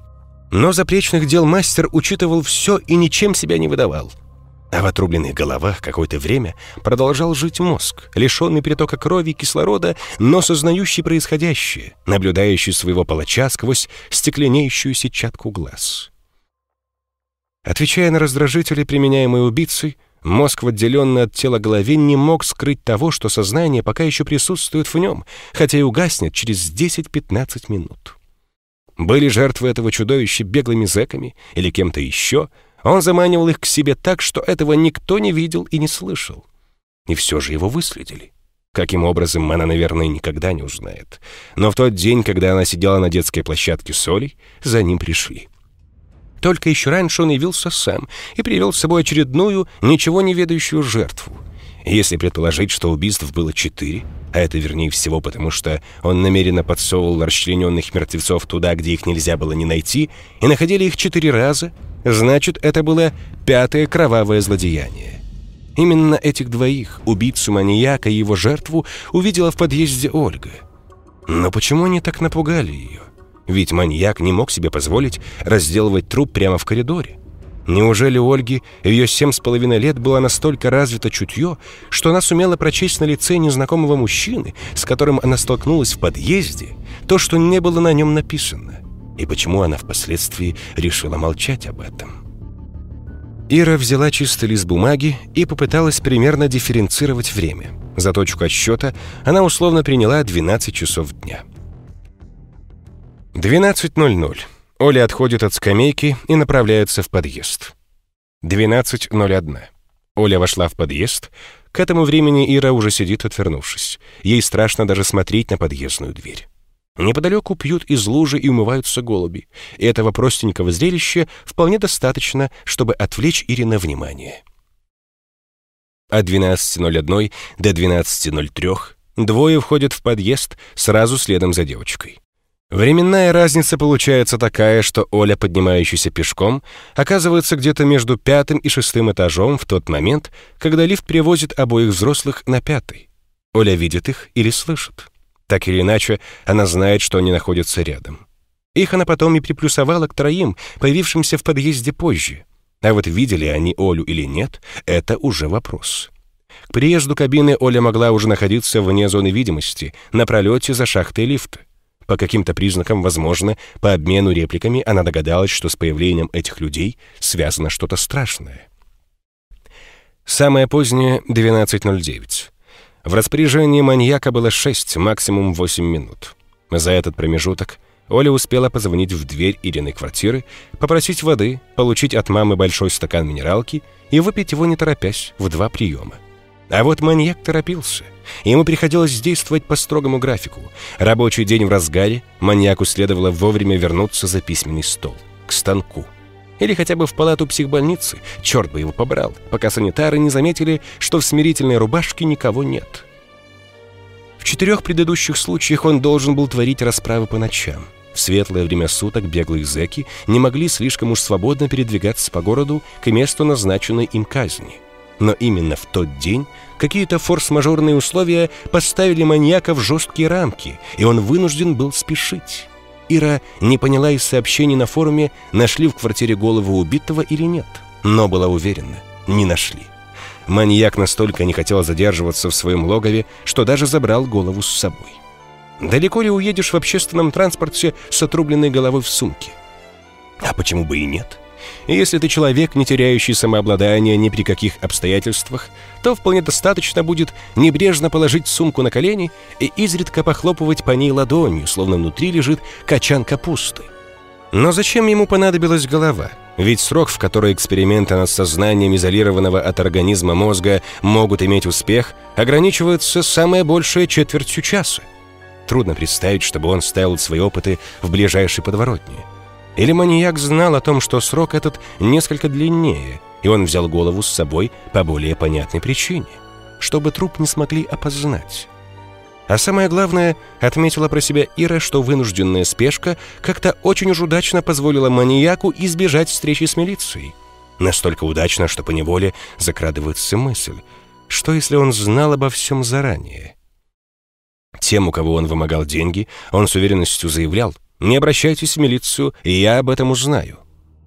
Но запречных дел мастер учитывал все и ничем себя не выдавал. А в отрубленных головах какое-то время продолжал жить мозг, лишенный притока крови и кислорода, но сознающий происходящее, наблюдающий своего палача сквозь стекленеющую сетчатку глаз. Отвечая на раздражители, применяемые убийцей, мозг в отделенной от тела голове не мог скрыть того, что сознание пока еще присутствует в нем, хотя и угаснет через 10-15 минут. Были жертвы этого чудовища беглыми зэками или кем-то еще — он заманивал их к себе так, что этого никто не видел и не слышал. И все же его выследили. Каким образом, она, наверное, никогда не узнает. Но в тот день, когда она сидела на детской площадке с Олей, за ним пришли. Только еще раньше он явился сам и привел с собой очередную, ничего не ведающую жертву. Если предположить, что убийств было четыре, а это вернее всего потому, что он намеренно подсовывал расчлененных мертвецов туда, где их нельзя было не найти, и находили их четыре раза, значит, это было пятое кровавое злодеяние. Именно этих двоих, убийцу-маньяка и его жертву, увидела в подъезде Ольга. Но почему они так напугали ее? Ведь маньяк не мог себе позволить разделывать труп прямо в коридоре. Неужели у Ольги ее семь с половиной лет было настолько развито чутье, что она сумела прочесть на лице незнакомого мужчины, с которым она столкнулась в подъезде, то, что не было на нем написано? И почему она впоследствии решила молчать об этом? Ира взяла чистый лист бумаги и попыталась примерно дифференцировать время. За точку отсчета она условно приняла 12 часов дня. 12.00. Оля отходит от скамейки и направляется в подъезд. 12.01. Оля вошла в подъезд. К этому времени Ира уже сидит, отвернувшись. Ей страшно даже смотреть на подъездную дверь. Неподалеку пьют из лужи и умываются голуби. И этого простенького зрелища вполне достаточно, чтобы отвлечь Ирина внимание. От 12.01 до 12.03 двое входят в подъезд сразу следом за девочкой. Временная разница получается такая, что Оля, поднимающаяся пешком, оказывается где-то между пятым и шестым этажом в тот момент, когда лифт привозит обоих взрослых на пятый. Оля видит их или слышит. Так или иначе, она знает, что они находятся рядом. Их она потом и приплюсовала к троим, появившимся в подъезде позже. А вот видели они Олю или нет, это уже вопрос. К приезду кабины Оля могла уже находиться вне зоны видимости, на пролете за шахтой лифта. По каким-то признакам, возможно, по обмену репликами она догадалась, что с появлением этих людей связано что-то страшное. Самое позднее — 12.09. В распоряжении маньяка было 6, максимум 8 минут. За этот промежуток Оля успела позвонить в дверь Ириной квартиры, попросить воды, получить от мамы большой стакан минералки и выпить его не торопясь в два приема. А вот маньяк торопился. Ему приходилось действовать по строгому графику. Рабочий день в разгаре, маньяку следовало вовремя вернуться за письменный стол, к станку. Или хотя бы в палату психбольницы, черт бы его побрал, пока санитары не заметили, что в смирительной рубашке никого нет. В четырех предыдущих случаях он должен был творить расправы по ночам. В светлое время суток беглые зэки не могли слишком уж свободно передвигаться по городу к месту назначенной им казни – но именно в тот день какие-то форс-мажорные условия поставили маньяка в жесткие рамки, и он вынужден был спешить. Ира не поняла из сообщений на форуме, нашли в квартире голову убитого или нет, но была уверена, не нашли. Маньяк настолько не хотел задерживаться в своем логове, что даже забрал голову с собой. Далеко ли уедешь в общественном транспорте с отрубленной головой в сумке? А почему бы и нет? И если ты человек, не теряющий самообладание ни при каких обстоятельствах, то вполне достаточно будет небрежно положить сумку на колени и изредка похлопывать по ней ладонью, словно внутри лежит качан капусты. Но зачем ему понадобилась голова? Ведь срок, в который эксперименты над сознанием изолированного от организма мозга могут иметь успех, ограничивается самое большее четвертью часа. Трудно представить, чтобы он ставил свои опыты в ближайшей подворотне. Или маньяк знал о том, что срок этот несколько длиннее, и он взял голову с собой по более понятной причине, чтобы труп не смогли опознать. А самое главное, отметила про себя Ира, что вынужденная спешка как-то очень уж удачно позволила маньяку избежать встречи с милицией. Настолько удачно, что поневоле закрадывается мысль, что если он знал обо всем заранее? Тем, у кого он вымогал деньги, он с уверенностью заявлял, не обращайтесь в милицию, я об этом узнаю.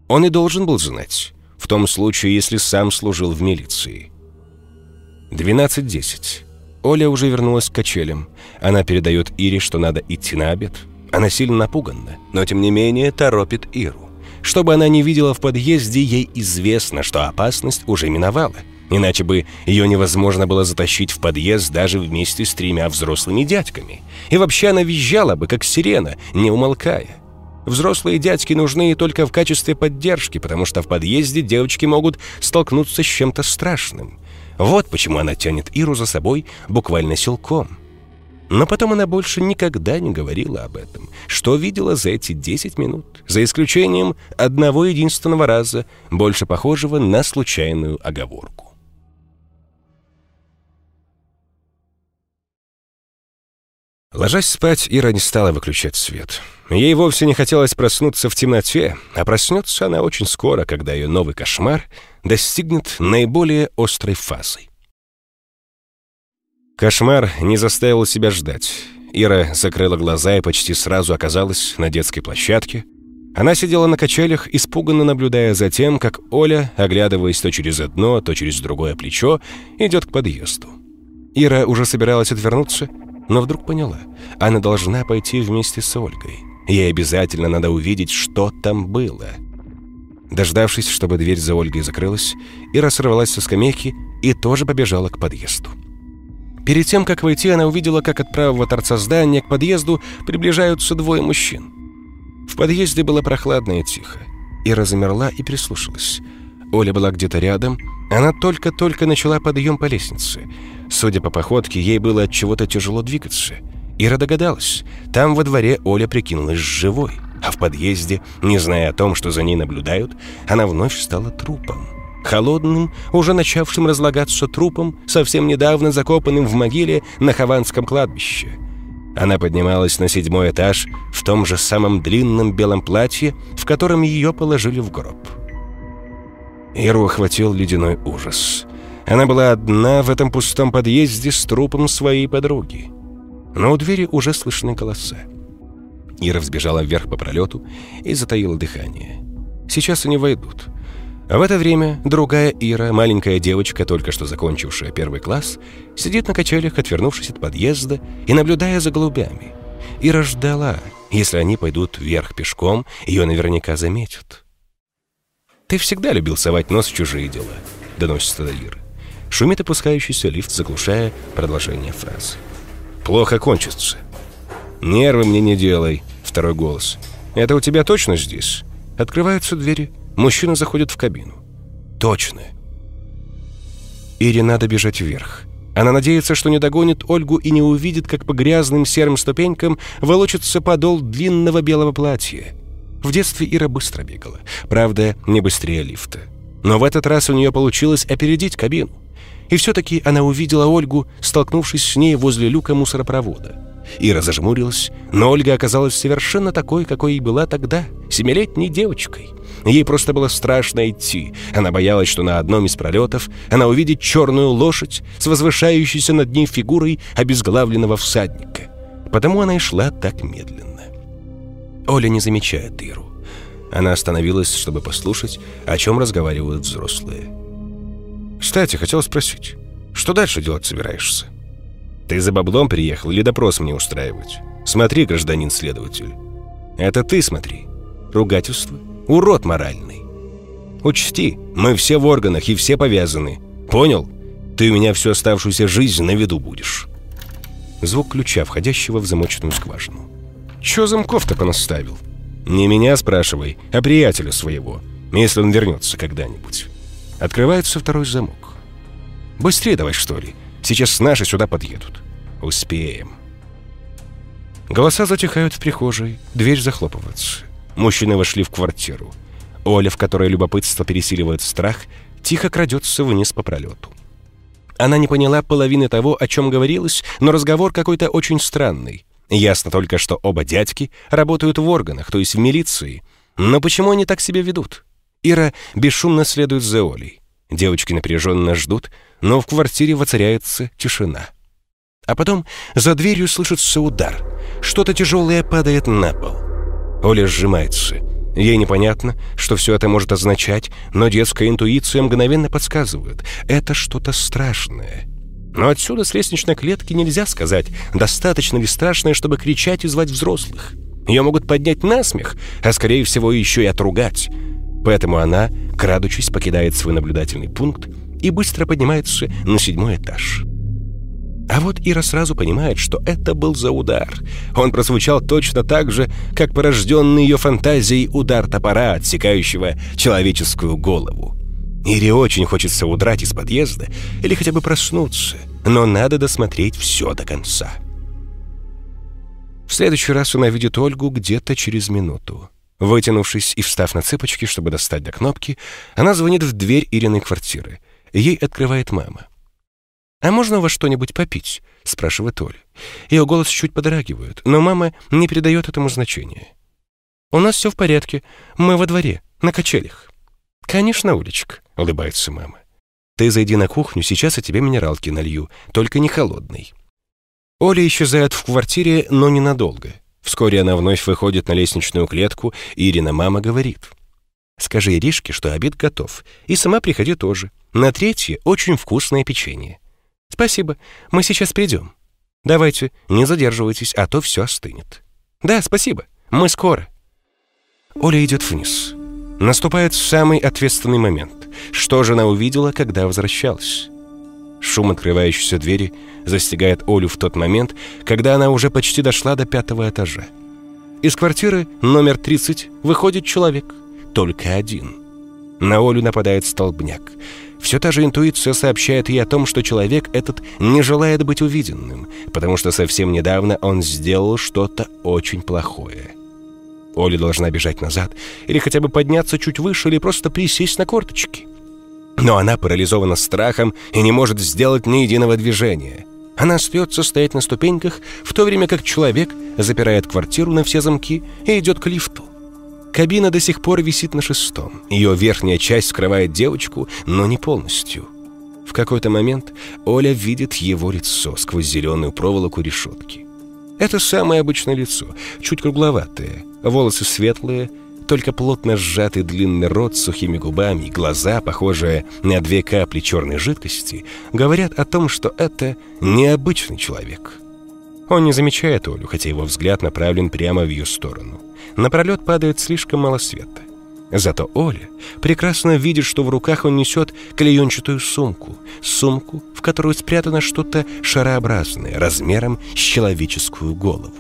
Он и должен был знать. В том случае, если сам служил в милиции. 12.10. Оля уже вернулась к качелям. Она передает Ире, что надо идти на обед. Она сильно напугана, но тем не менее торопит Иру. Чтобы она не видела в подъезде, ей известно, что опасность уже миновала. Иначе бы ее невозможно было затащить в подъезд даже вместе с тремя взрослыми дядьками. И вообще она визжала бы, как сирена, не умолкая. Взрослые дядьки нужны только в качестве поддержки, потому что в подъезде девочки могут столкнуться с чем-то страшным. Вот почему она тянет Иру за собой буквально силком. Но потом она больше никогда не говорила об этом. Что видела за эти 10 минут? За исключением одного единственного раза, больше похожего на случайную оговорку. Ложась спать, Ира не стала выключать свет. Ей вовсе не хотелось проснуться в темноте, а проснется она очень скоро, когда ее новый кошмар достигнет наиболее острой фазы. Кошмар не заставил себя ждать. Ира закрыла глаза и почти сразу оказалась на детской площадке. Она сидела на качелях, испуганно наблюдая за тем, как Оля, оглядываясь то через одно, то через другое плечо, идет к подъезду. Ира уже собиралась отвернуться, но вдруг поняла, она должна пойти вместе с Ольгой. Ей обязательно надо увидеть, что там было. Дождавшись, чтобы дверь за Ольгой закрылась, Ира сорвалась со скамейки и тоже побежала к подъезду. Перед тем, как войти, она увидела, как от правого торца здания к подъезду приближаются двое мужчин. В подъезде было прохладно и тихо. Ира замерла и прислушалась. Оля была где-то рядом. Она только-только начала подъем по лестнице. Судя по походке, ей было от чего-то тяжело двигаться. Ира догадалась. Там во дворе Оля прикинулась живой. А в подъезде, не зная о том, что за ней наблюдают, она вновь стала трупом. Холодным, уже начавшим разлагаться трупом, совсем недавно закопанным в могиле на Хованском кладбище. Она поднималась на седьмой этаж в том же самом длинном белом платье, в котором ее положили в гроб. Иру охватил ледяной ужас. Она была одна в этом пустом подъезде с трупом своей подруги. Но у двери уже слышны голоса. Ира взбежала вверх по пролету и затаила дыхание. Сейчас они войдут. А в это время другая Ира, маленькая девочка, только что закончившая первый класс, сидит на качелях, отвернувшись от подъезда и наблюдая за голубями. Ира ждала. Если они пойдут вверх пешком, ее наверняка заметят. «Ты всегда любил совать нос в чужие дела», — доносится до Иры. Шумит опускающийся лифт, заглушая продолжение фразы. «Плохо кончится». «Нервы мне не делай», — второй голос. «Это у тебя точно здесь?» Открываются двери. Мужчина заходит в кабину. «Точно». Ире надо бежать вверх. Она надеется, что не догонит Ольгу и не увидит, как по грязным серым ступенькам волочится подол длинного белого платья. В детстве Ира быстро бегала. Правда, не быстрее лифта. Но в этот раз у нее получилось опередить кабину. И все-таки она увидела Ольгу, столкнувшись с ней возле люка мусоропровода. Ира зажмурилась, но Ольга оказалась совершенно такой, какой и была тогда, семилетней девочкой. Ей просто было страшно идти. Она боялась, что на одном из пролетов она увидит черную лошадь с возвышающейся над ней фигурой обезглавленного всадника. Потому она и шла так медленно. Оля не замечает Иру. Она остановилась, чтобы послушать, о чем разговаривают взрослые. «Кстати, хотел спросить, что дальше делать собираешься? Ты за баблом приехал или допрос мне устраивать? Смотри, гражданин следователь. Это ты смотри. Ругательство. Урод моральный. Учти, мы все в органах и все повязаны. Понял? Ты у меня всю оставшуюся жизнь на виду будешь». Звук ключа, входящего в замоченную скважину. «Чё замков-то понаставил?» «Не меня спрашивай, а приятеля своего, если он вернется когда-нибудь». Открывается второй замок. «Быстрее давай, что ли. Сейчас наши сюда подъедут». «Успеем». Голоса затихают в прихожей, дверь захлопывается. Мужчины вошли в квартиру. Оля, в которой любопытство пересиливает страх, тихо крадется вниз по пролету. Она не поняла половины того, о чем говорилось, но разговор какой-то очень странный. Ясно только, что оба дядьки работают в органах, то есть в милиции. Но почему они так себя ведут? Ира бесшумно следует за Олей. Девочки напряженно ждут, но в квартире воцаряется тишина. А потом за дверью слышится удар. Что-то тяжелое падает на пол. Оля сжимается. Ей непонятно, что все это может означать, но детская интуиция мгновенно подсказывает — это что-то страшное. Но отсюда с лестничной клетки нельзя сказать, достаточно ли страшное, чтобы кричать и звать взрослых. Ее могут поднять на смех, а скорее всего еще и отругать. Поэтому она, крадучись, покидает свой наблюдательный пункт и быстро поднимается на седьмой этаж. А вот Ира сразу понимает, что это был за удар. Он прозвучал точно так же, как порожденный ее фантазией удар топора, отсекающего человеческую голову. Ире очень хочется удрать из подъезда или хотя бы проснуться, но надо досмотреть все до конца. В следующий раз она видит Ольгу где-то через минуту. Вытянувшись и встав на цыпочки, чтобы достать до кнопки, она звонит в дверь Ириной квартиры. Ей открывает мама. «А можно у вас что-нибудь попить?» — спрашивает Оля. Ее голос чуть подрагивает, но мама не придает этому значения. «У нас все в порядке. Мы во дворе, на качелях». «Конечно, Олечка», — улыбается мама. «Ты зайди на кухню, сейчас я тебе минералки налью, только не холодный». Оля исчезает в квартире, но ненадолго. Вскоре она вновь выходит на лестничную клетку, и Ирина мама говорит. «Скажи Иришке, что обед готов, и сама приходи тоже. На третье очень вкусное печенье». «Спасибо, мы сейчас придем». «Давайте, не задерживайтесь, а то все остынет». «Да, спасибо, мы скоро». Оля идет вниз. Наступает самый ответственный момент. Что же она увидела, когда возвращалась? Шум открывающейся двери застигает Олю в тот момент, когда она уже почти дошла до пятого этажа. Из квартиры номер 30 выходит человек. Только один. На Олю нападает столбняк. Все та же интуиция сообщает ей о том, что человек этот не желает быть увиденным, потому что совсем недавно он сделал что-то очень плохое. Оля должна бежать назад, или хотя бы подняться чуть выше, или просто присесть на корточки. Но она парализована страхом и не может сделать ни единого движения. Она остается стоять на ступеньках, в то время как человек запирает квартиру на все замки и идет к лифту. Кабина до сих пор висит на шестом. Ее верхняя часть скрывает девочку, но не полностью. В какой-то момент Оля видит его лицо сквозь зеленую проволоку решетки. Это самое обычное лицо, чуть кругловатое, волосы светлые, только плотно сжатый длинный рот с сухими губами и глаза, похожие на две капли черной жидкости, говорят о том, что это необычный человек. Он не замечает Олю, хотя его взгляд направлен прямо в ее сторону. На пролет падает слишком мало света. Зато Оля прекрасно видит, что в руках он несет клеенчатую сумку. Сумку, в которую спрятано что-то шарообразное, размером с человеческую голову.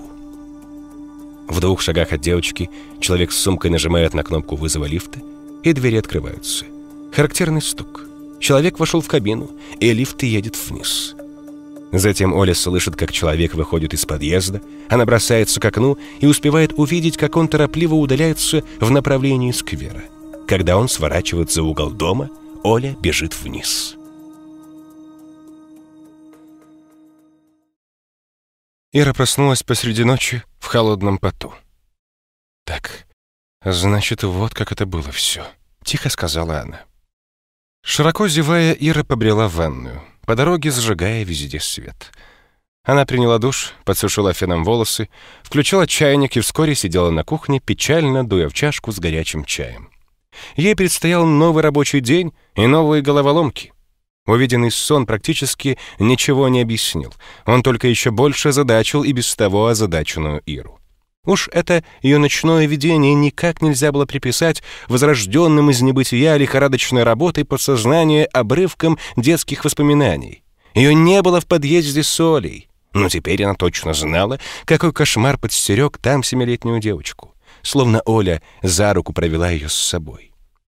В двух шагах от девочки человек с сумкой нажимает на кнопку вызова лифта, и двери открываются. Характерный стук. Человек вошел в кабину, и лифт едет вниз. Затем Оля слышит, как человек выходит из подъезда, она бросается к окну и успевает увидеть, как он торопливо удаляется в направлении сквера. Когда он сворачивает за угол дома, Оля бежит вниз. Ира проснулась посреди ночи в холодном поту. «Так, значит, вот как это было все», — тихо сказала она. Широко зевая, Ира побрела в ванную по дороге зажигая везде свет. Она приняла душ, подсушила феном волосы, включила чайник и вскоре сидела на кухне, печально дуя в чашку с горячим чаем. Ей предстоял новый рабочий день и новые головоломки. Увиденный сон практически ничего не объяснил. Он только еще больше задачил и без того озадаченную Иру. Уж это ее ночное видение никак нельзя было приписать возрожденным из небытия лихорадочной работой подсознания обрывкам детских воспоминаний. Ее не было в подъезде с Олей, но теперь она точно знала, какой кошмар подстерег там семилетнюю девочку. Словно Оля за руку провела ее с собой.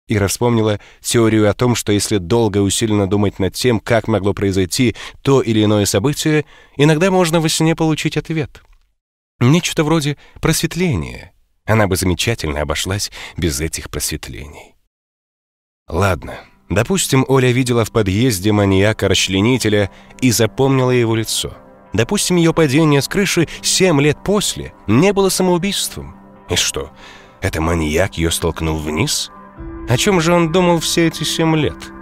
Ира вспомнила теорию о том, что если долго и усиленно думать над тем, как могло произойти то или иное событие, иногда можно во сне получить ответ — Нечто вроде просветления. Она бы замечательно обошлась без этих просветлений. Ладно, допустим, Оля видела в подъезде маньяка-расчленителя и запомнила его лицо. Допустим, ее падение с крыши семь лет после не было самоубийством. И что, это маньяк ее столкнул вниз? О чем же он думал все эти семь лет? —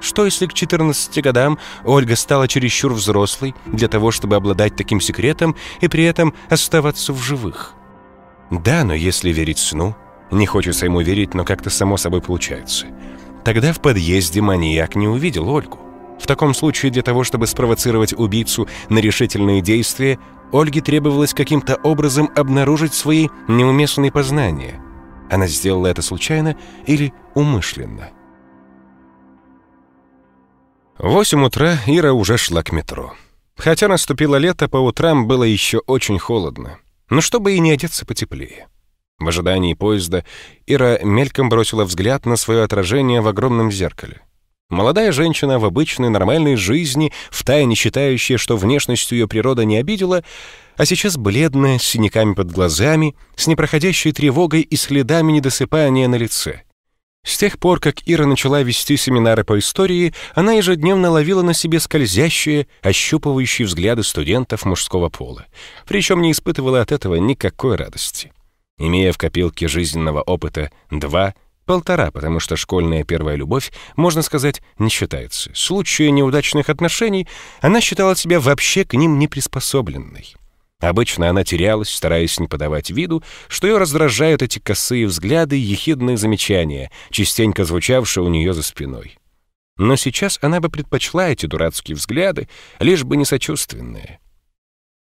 что если к 14 годам Ольга стала чересчур взрослой для того, чтобы обладать таким секретом и при этом оставаться в живых? Да, но если верить сну, Не хочется ему верить, но как-то само собой получается. Тогда в подъезде маньяк не увидел Ольгу. В таком случае для того, чтобы спровоцировать убийцу на решительные действия, Ольге требовалось каким-то образом обнаружить свои неуместные познания. Она сделала это случайно или умышленно. Восемь утра Ира уже шла к метро. Хотя наступило лето, по утрам было еще очень холодно. Но чтобы и не одеться потеплее. В ожидании поезда Ира мельком бросила взгляд на свое отражение в огромном зеркале. Молодая женщина в обычной нормальной жизни, втайне считающая, что внешностью ее природа не обидела, а сейчас бледная, с синяками под глазами, с непроходящей тревогой и следами недосыпания на лице. С тех пор, как Ира начала вести семинары по истории, она ежедневно ловила на себе скользящие, ощупывающие взгляды студентов мужского пола, причем не испытывала от этого никакой радости. Имея в копилке жизненного опыта два Полтора, потому что школьная первая любовь, можно сказать, не считается. В случае неудачных отношений она считала себя вообще к ним неприспособленной. Обычно она терялась, стараясь не подавать виду, что ее раздражают эти косые взгляды и ехидные замечания, частенько звучавшие у нее за спиной. Но сейчас она бы предпочла эти дурацкие взгляды, лишь бы не сочувственные.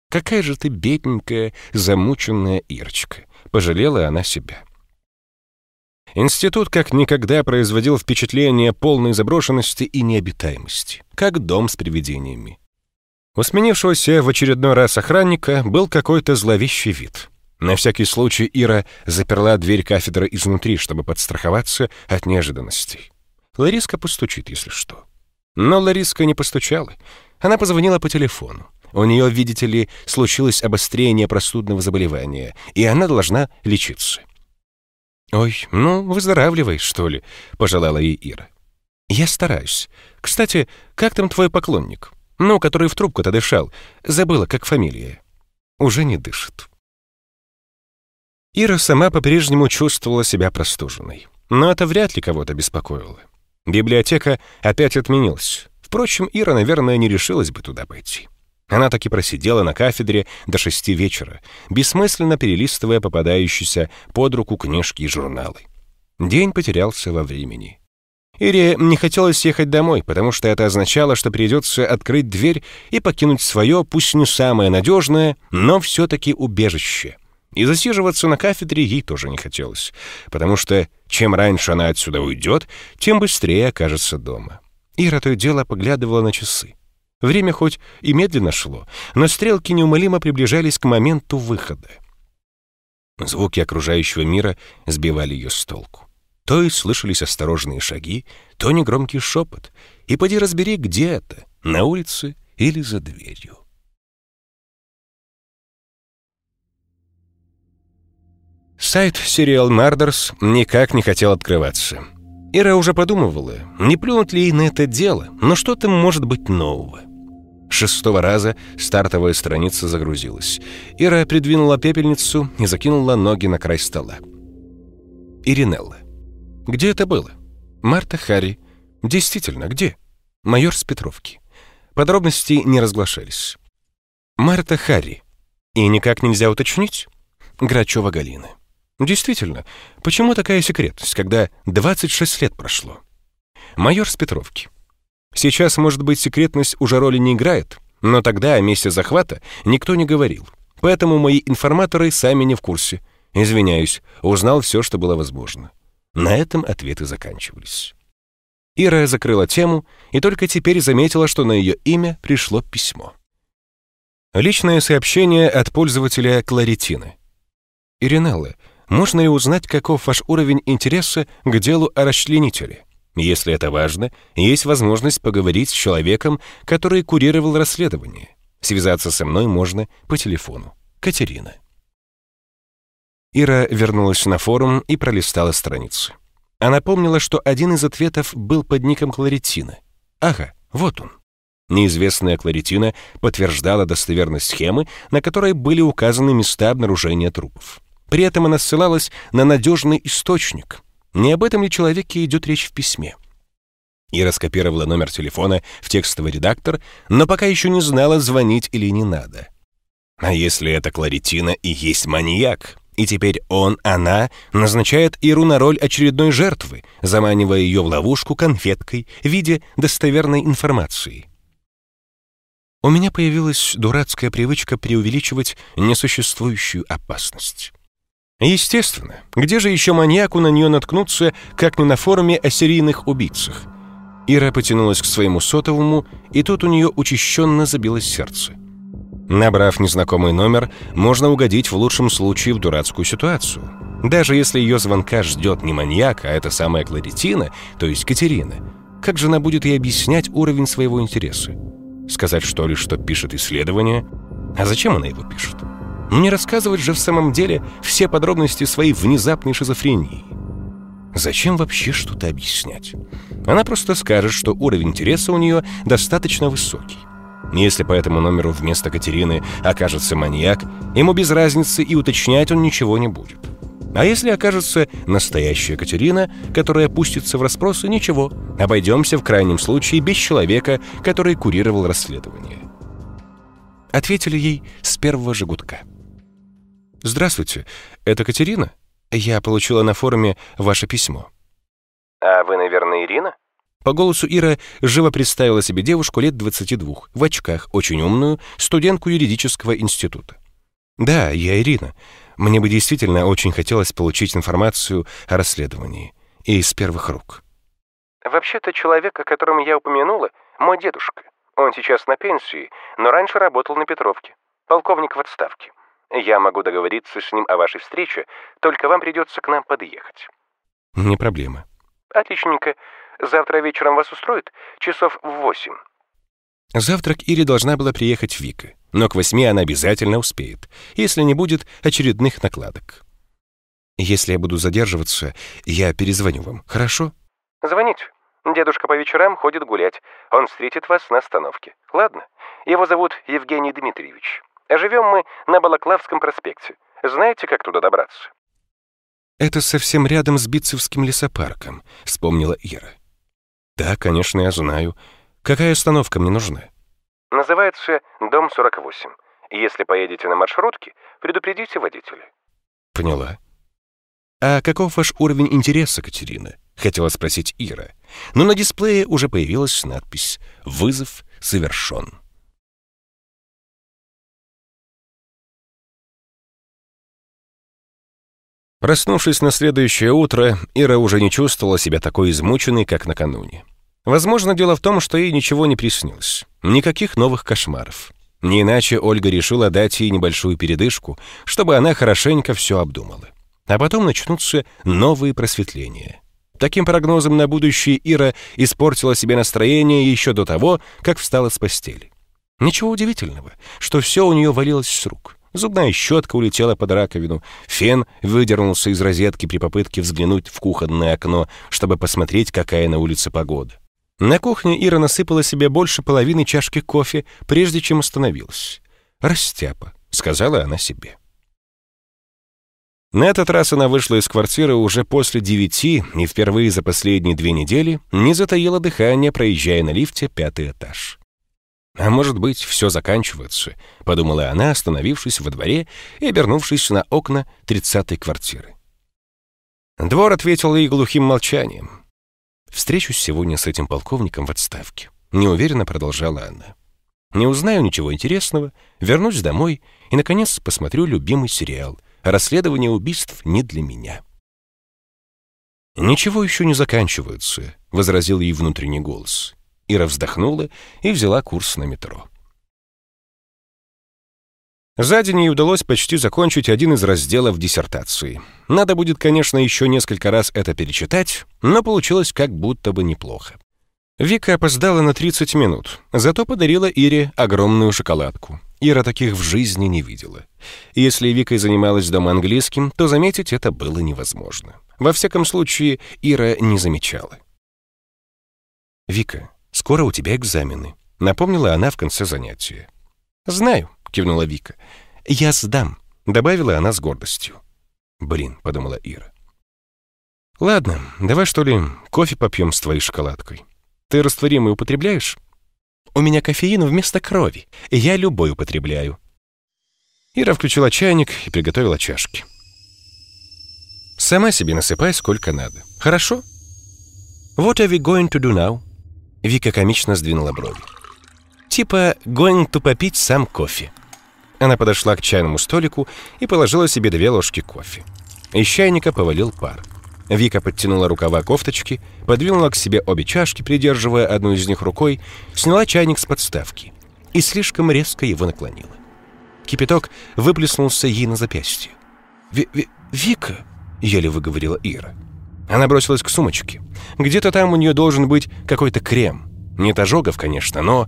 «Какая же ты бедненькая, замученная Ирочка!» — пожалела она себя. Институт как никогда производил впечатление полной заброшенности и необитаемости, как дом с привидениями. У сменившегося в очередной раз охранника был какой-то зловещий вид. На всякий случай Ира заперла дверь кафедры изнутри, чтобы подстраховаться от неожиданностей. Лариска постучит, если что. Но Лариска не постучала. Она позвонила по телефону. У нее, видите ли, случилось обострение простудного заболевания, и она должна лечиться. «Ой, ну, выздоравливай, что ли», — пожелала ей Ира. «Я стараюсь. Кстати, как там твой поклонник? Ну, который в трубку-то дышал. Забыла, как фамилия. Уже не дышит». Ира сама по-прежнему чувствовала себя простуженной. Но это вряд ли кого-то беспокоило. Библиотека опять отменилась. Впрочем, Ира, наверное, не решилась бы туда пойти. Она так и просидела на кафедре до шести вечера, бессмысленно перелистывая попадающиеся под руку книжки и журналы. День потерялся во времени. Ире не хотелось ехать домой, потому что это означало, что придется открыть дверь и покинуть свое, пусть не самое надежное, но все-таки убежище. И засиживаться на кафедре ей тоже не хотелось, потому что чем раньше она отсюда уйдет, тем быстрее окажется дома. Ира то и дело поглядывала на часы. Время хоть и медленно шло, но стрелки неумолимо приближались к моменту выхода. Звуки окружающего мира сбивали ее с толку. То и слышались осторожные шаги, то негромкий шепот. И поди разбери, где это, на улице или за дверью. Сайт Serial Murders никак не хотел открываться. Ира уже подумывала, не плюнуть ли ей на это дело, но что там может быть нового шестого раза стартовая страница загрузилась. Ира придвинула пепельницу и закинула ноги на край стола. Иринелла. Где это было? Марта Харри. Действительно, где? Майор с Петровки. Подробности не разглашались. Марта Харри. И никак нельзя уточнить? Грачева Галина. Действительно, почему такая секретность, когда 26 лет прошло? Майор с Петровки. Сейчас, может быть, секретность уже роли не играет, но тогда о месте захвата никто не говорил. Поэтому мои информаторы сами не в курсе. Извиняюсь, узнал все, что было возможно. На этом ответы заканчивались. Ира закрыла тему и только теперь заметила, что на ее имя пришло письмо. Личное сообщение от пользователя Кларитины. «Иринелла, можно ли узнать, каков ваш уровень интереса к делу о расчленителе?» Если это важно, есть возможность поговорить с человеком, который курировал расследование. Связаться со мной можно по телефону. Катерина. Ира вернулась на форум и пролистала страницу. Она помнила, что один из ответов был под ником Кларитина. Ага, вот он. Неизвестная Кларитина подтверждала достоверность схемы, на которой были указаны места обнаружения трупов. При этом она ссылалась на надежный источник — не об этом ли человеке идет речь в письме? Ира скопировала номер телефона в текстовый редактор, но пока еще не знала, звонить или не надо. А если это Кларитина и есть маньяк? И теперь он, она, назначает Иру на роль очередной жертвы, заманивая ее в ловушку конфеткой в виде достоверной информации. У меня появилась дурацкая привычка преувеличивать несуществующую опасность. Естественно, где же еще маньяку на нее наткнуться, как не на форуме о серийных убийцах? Ира потянулась к своему сотовому, и тут у нее учащенно забилось сердце. Набрав незнакомый номер, можно угодить в лучшем случае в дурацкую ситуацию. Даже если ее звонка ждет не маньяк, а это самая Кларитина, то есть Катерина, как же она будет ей объяснять уровень своего интереса? Сказать что ли, что пишет исследование? А зачем она его пишет? Не рассказывать же в самом деле все подробности своей внезапной шизофрении. Зачем вообще что-то объяснять? Она просто скажет, что уровень интереса у нее достаточно высокий. Если по этому номеру вместо Катерины окажется маньяк, ему без разницы и уточнять он ничего не будет. А если окажется настоящая Катерина, которая пустится в расспросы, ничего, обойдемся в крайнем случае без человека, который курировал расследование. Ответили ей с первого же гудка. «Здравствуйте, это Катерина? Я получила на форуме ваше письмо». «А вы, наверное, Ирина?» По голосу Ира живо представила себе девушку лет 22, в очках, очень умную, студентку юридического института. «Да, я Ирина. Мне бы действительно очень хотелось получить информацию о расследовании. И из первых рук». «Вообще-то человек, о котором я упомянула, мой дедушка. Он сейчас на пенсии, но раньше работал на Петровке. Полковник в отставке. Я могу договориться с ним о вашей встрече, только вам придется к нам подъехать». «Не проблема». «Отличненько. Завтра вечером вас устроит? Часов в восемь». Завтра к Ире должна была приехать Вика, но к восьми она обязательно успеет, если не будет очередных накладок. Если я буду задерживаться, я перезвоню вам, хорошо? Звоните. Дедушка по вечерам ходит гулять. Он встретит вас на остановке. Ладно? Его зовут Евгений Дмитриевич. Живем мы на Балаклавском проспекте. Знаете, как туда добраться? Это совсем рядом с Битцевским лесопарком, вспомнила Ира. Да, конечно, я знаю. Какая остановка мне нужна? Называется «Дом 48». Если поедете на маршрутке, предупредите водителя. Поняла. А каков ваш уровень интереса, Катерина? Хотела спросить Ира. Но на дисплее уже появилась надпись «Вызов совершен». Проснувшись на следующее утро, Ира уже не чувствовала себя такой измученной, как накануне. Возможно, дело в том, что ей ничего не приснилось. Никаких новых кошмаров. Не иначе Ольга решила дать ей небольшую передышку, чтобы она хорошенько все обдумала. А потом начнутся новые просветления. Таким прогнозом на будущее Ира испортила себе настроение еще до того, как встала с постели. Ничего удивительного, что все у нее валилось с рук. Зубная щетка улетела под раковину, фен выдернулся из розетки при попытке взглянуть в кухонное окно, чтобы посмотреть, какая на улице погода. На кухне Ира насыпала себе больше половины чашки кофе, прежде чем остановилась. «Растяпа», — сказала она себе. На этот раз она вышла из квартиры уже после девяти и впервые за последние две недели не затаила дыхание, проезжая на лифте пятый этаж. «А может быть, все заканчивается», — подумала она, остановившись во дворе и обернувшись на окна тридцатой квартиры. Двор ответил ей глухим молчанием. «Встречусь сегодня с этим полковником в отставке», — неуверенно продолжала она. «Не узнаю ничего интересного, вернусь домой и, наконец, посмотрю любимый сериал. Расследование убийств не для меня». «Ничего еще не заканчивается», — возразил ей внутренний голос. Ира вздохнула и взяла курс на метро. За день ей удалось почти закончить один из разделов диссертации. Надо будет, конечно, еще несколько раз это перечитать, но получилось как будто бы неплохо. Вика опоздала на 30 минут, зато подарила Ире огромную шоколадку. Ира таких в жизни не видела. Если Вика занималась дома английским, то заметить это было невозможно. Во всяком случае, Ира не замечала. «Вика, Скоро у тебя экзамены», — напомнила она в конце занятия. «Знаю», — кивнула Вика. «Я сдам», — добавила она с гордостью. «Блин», — подумала Ира. «Ладно, давай что ли кофе попьем с твоей шоколадкой. Ты растворимый употребляешь?» «У меня кофеин вместо крови, и я любой употребляю». Ира включила чайник и приготовила чашки. Сама себе насыпай сколько надо. Хорошо? What are we going to do now? Вика комично сдвинула брови. Типа going to попить сам кофе. Она подошла к чайному столику и положила себе две ложки кофе. Из чайника повалил пар. Вика подтянула рукава кофточки, подвинула к себе обе чашки, придерживая одну из них рукой, сняла чайник с подставки и слишком резко его наклонила. Кипяток выплеснулся ей на запястье. Ви -ви «Вика!» — еле выговорила Ира. Она бросилась к сумочке. Где-то там у нее должен быть какой-то крем. Нет ожогов, конечно, но...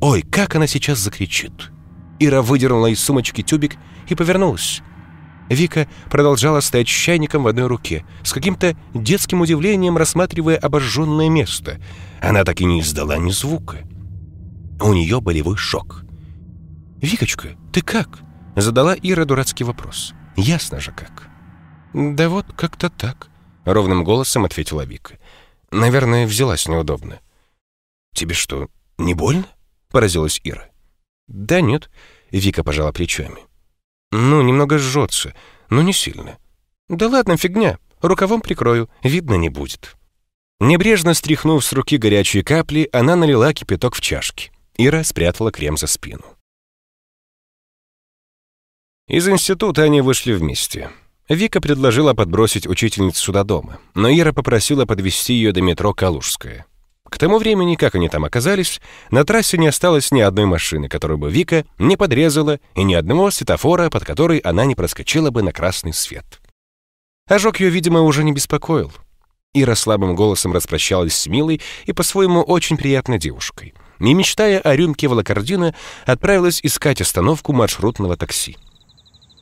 Ой, как она сейчас закричит! Ира выдернула из сумочки тюбик и повернулась. Вика продолжала стоять с чайником в одной руке, с каким-то детским удивлением рассматривая обожженное место. Она так и не издала ни звука. У нее болевой шок. «Викочка, ты как?» — задала Ира дурацкий вопрос. «Ясно же как». «Да вот как-то так», — ровным голосом ответила Вика. «Наверное, взялась неудобно». «Тебе что, не больно?» — поразилась Ира. «Да нет», — Вика пожала плечами. «Ну, немного жжется, но не сильно». «Да ладно, фигня, рукавом прикрою, видно не будет». Небрежно стряхнув с руки горячие капли, она налила кипяток в чашки. Ира спрятала крем за спину. Из института они вышли вместе. Вика предложила подбросить учительницу до дома, но Ира попросила подвести ее до метро «Калужская». К тому времени, как они там оказались, на трассе не осталось ни одной машины, которую бы Вика не подрезала, и ни одного светофора, под который она не проскочила бы на красный свет. Ожог ее, видимо, уже не беспокоил. Ира слабым голосом распрощалась с милой и по-своему очень приятной девушкой. Не мечтая о рюмке волокордина, отправилась искать остановку маршрутного такси.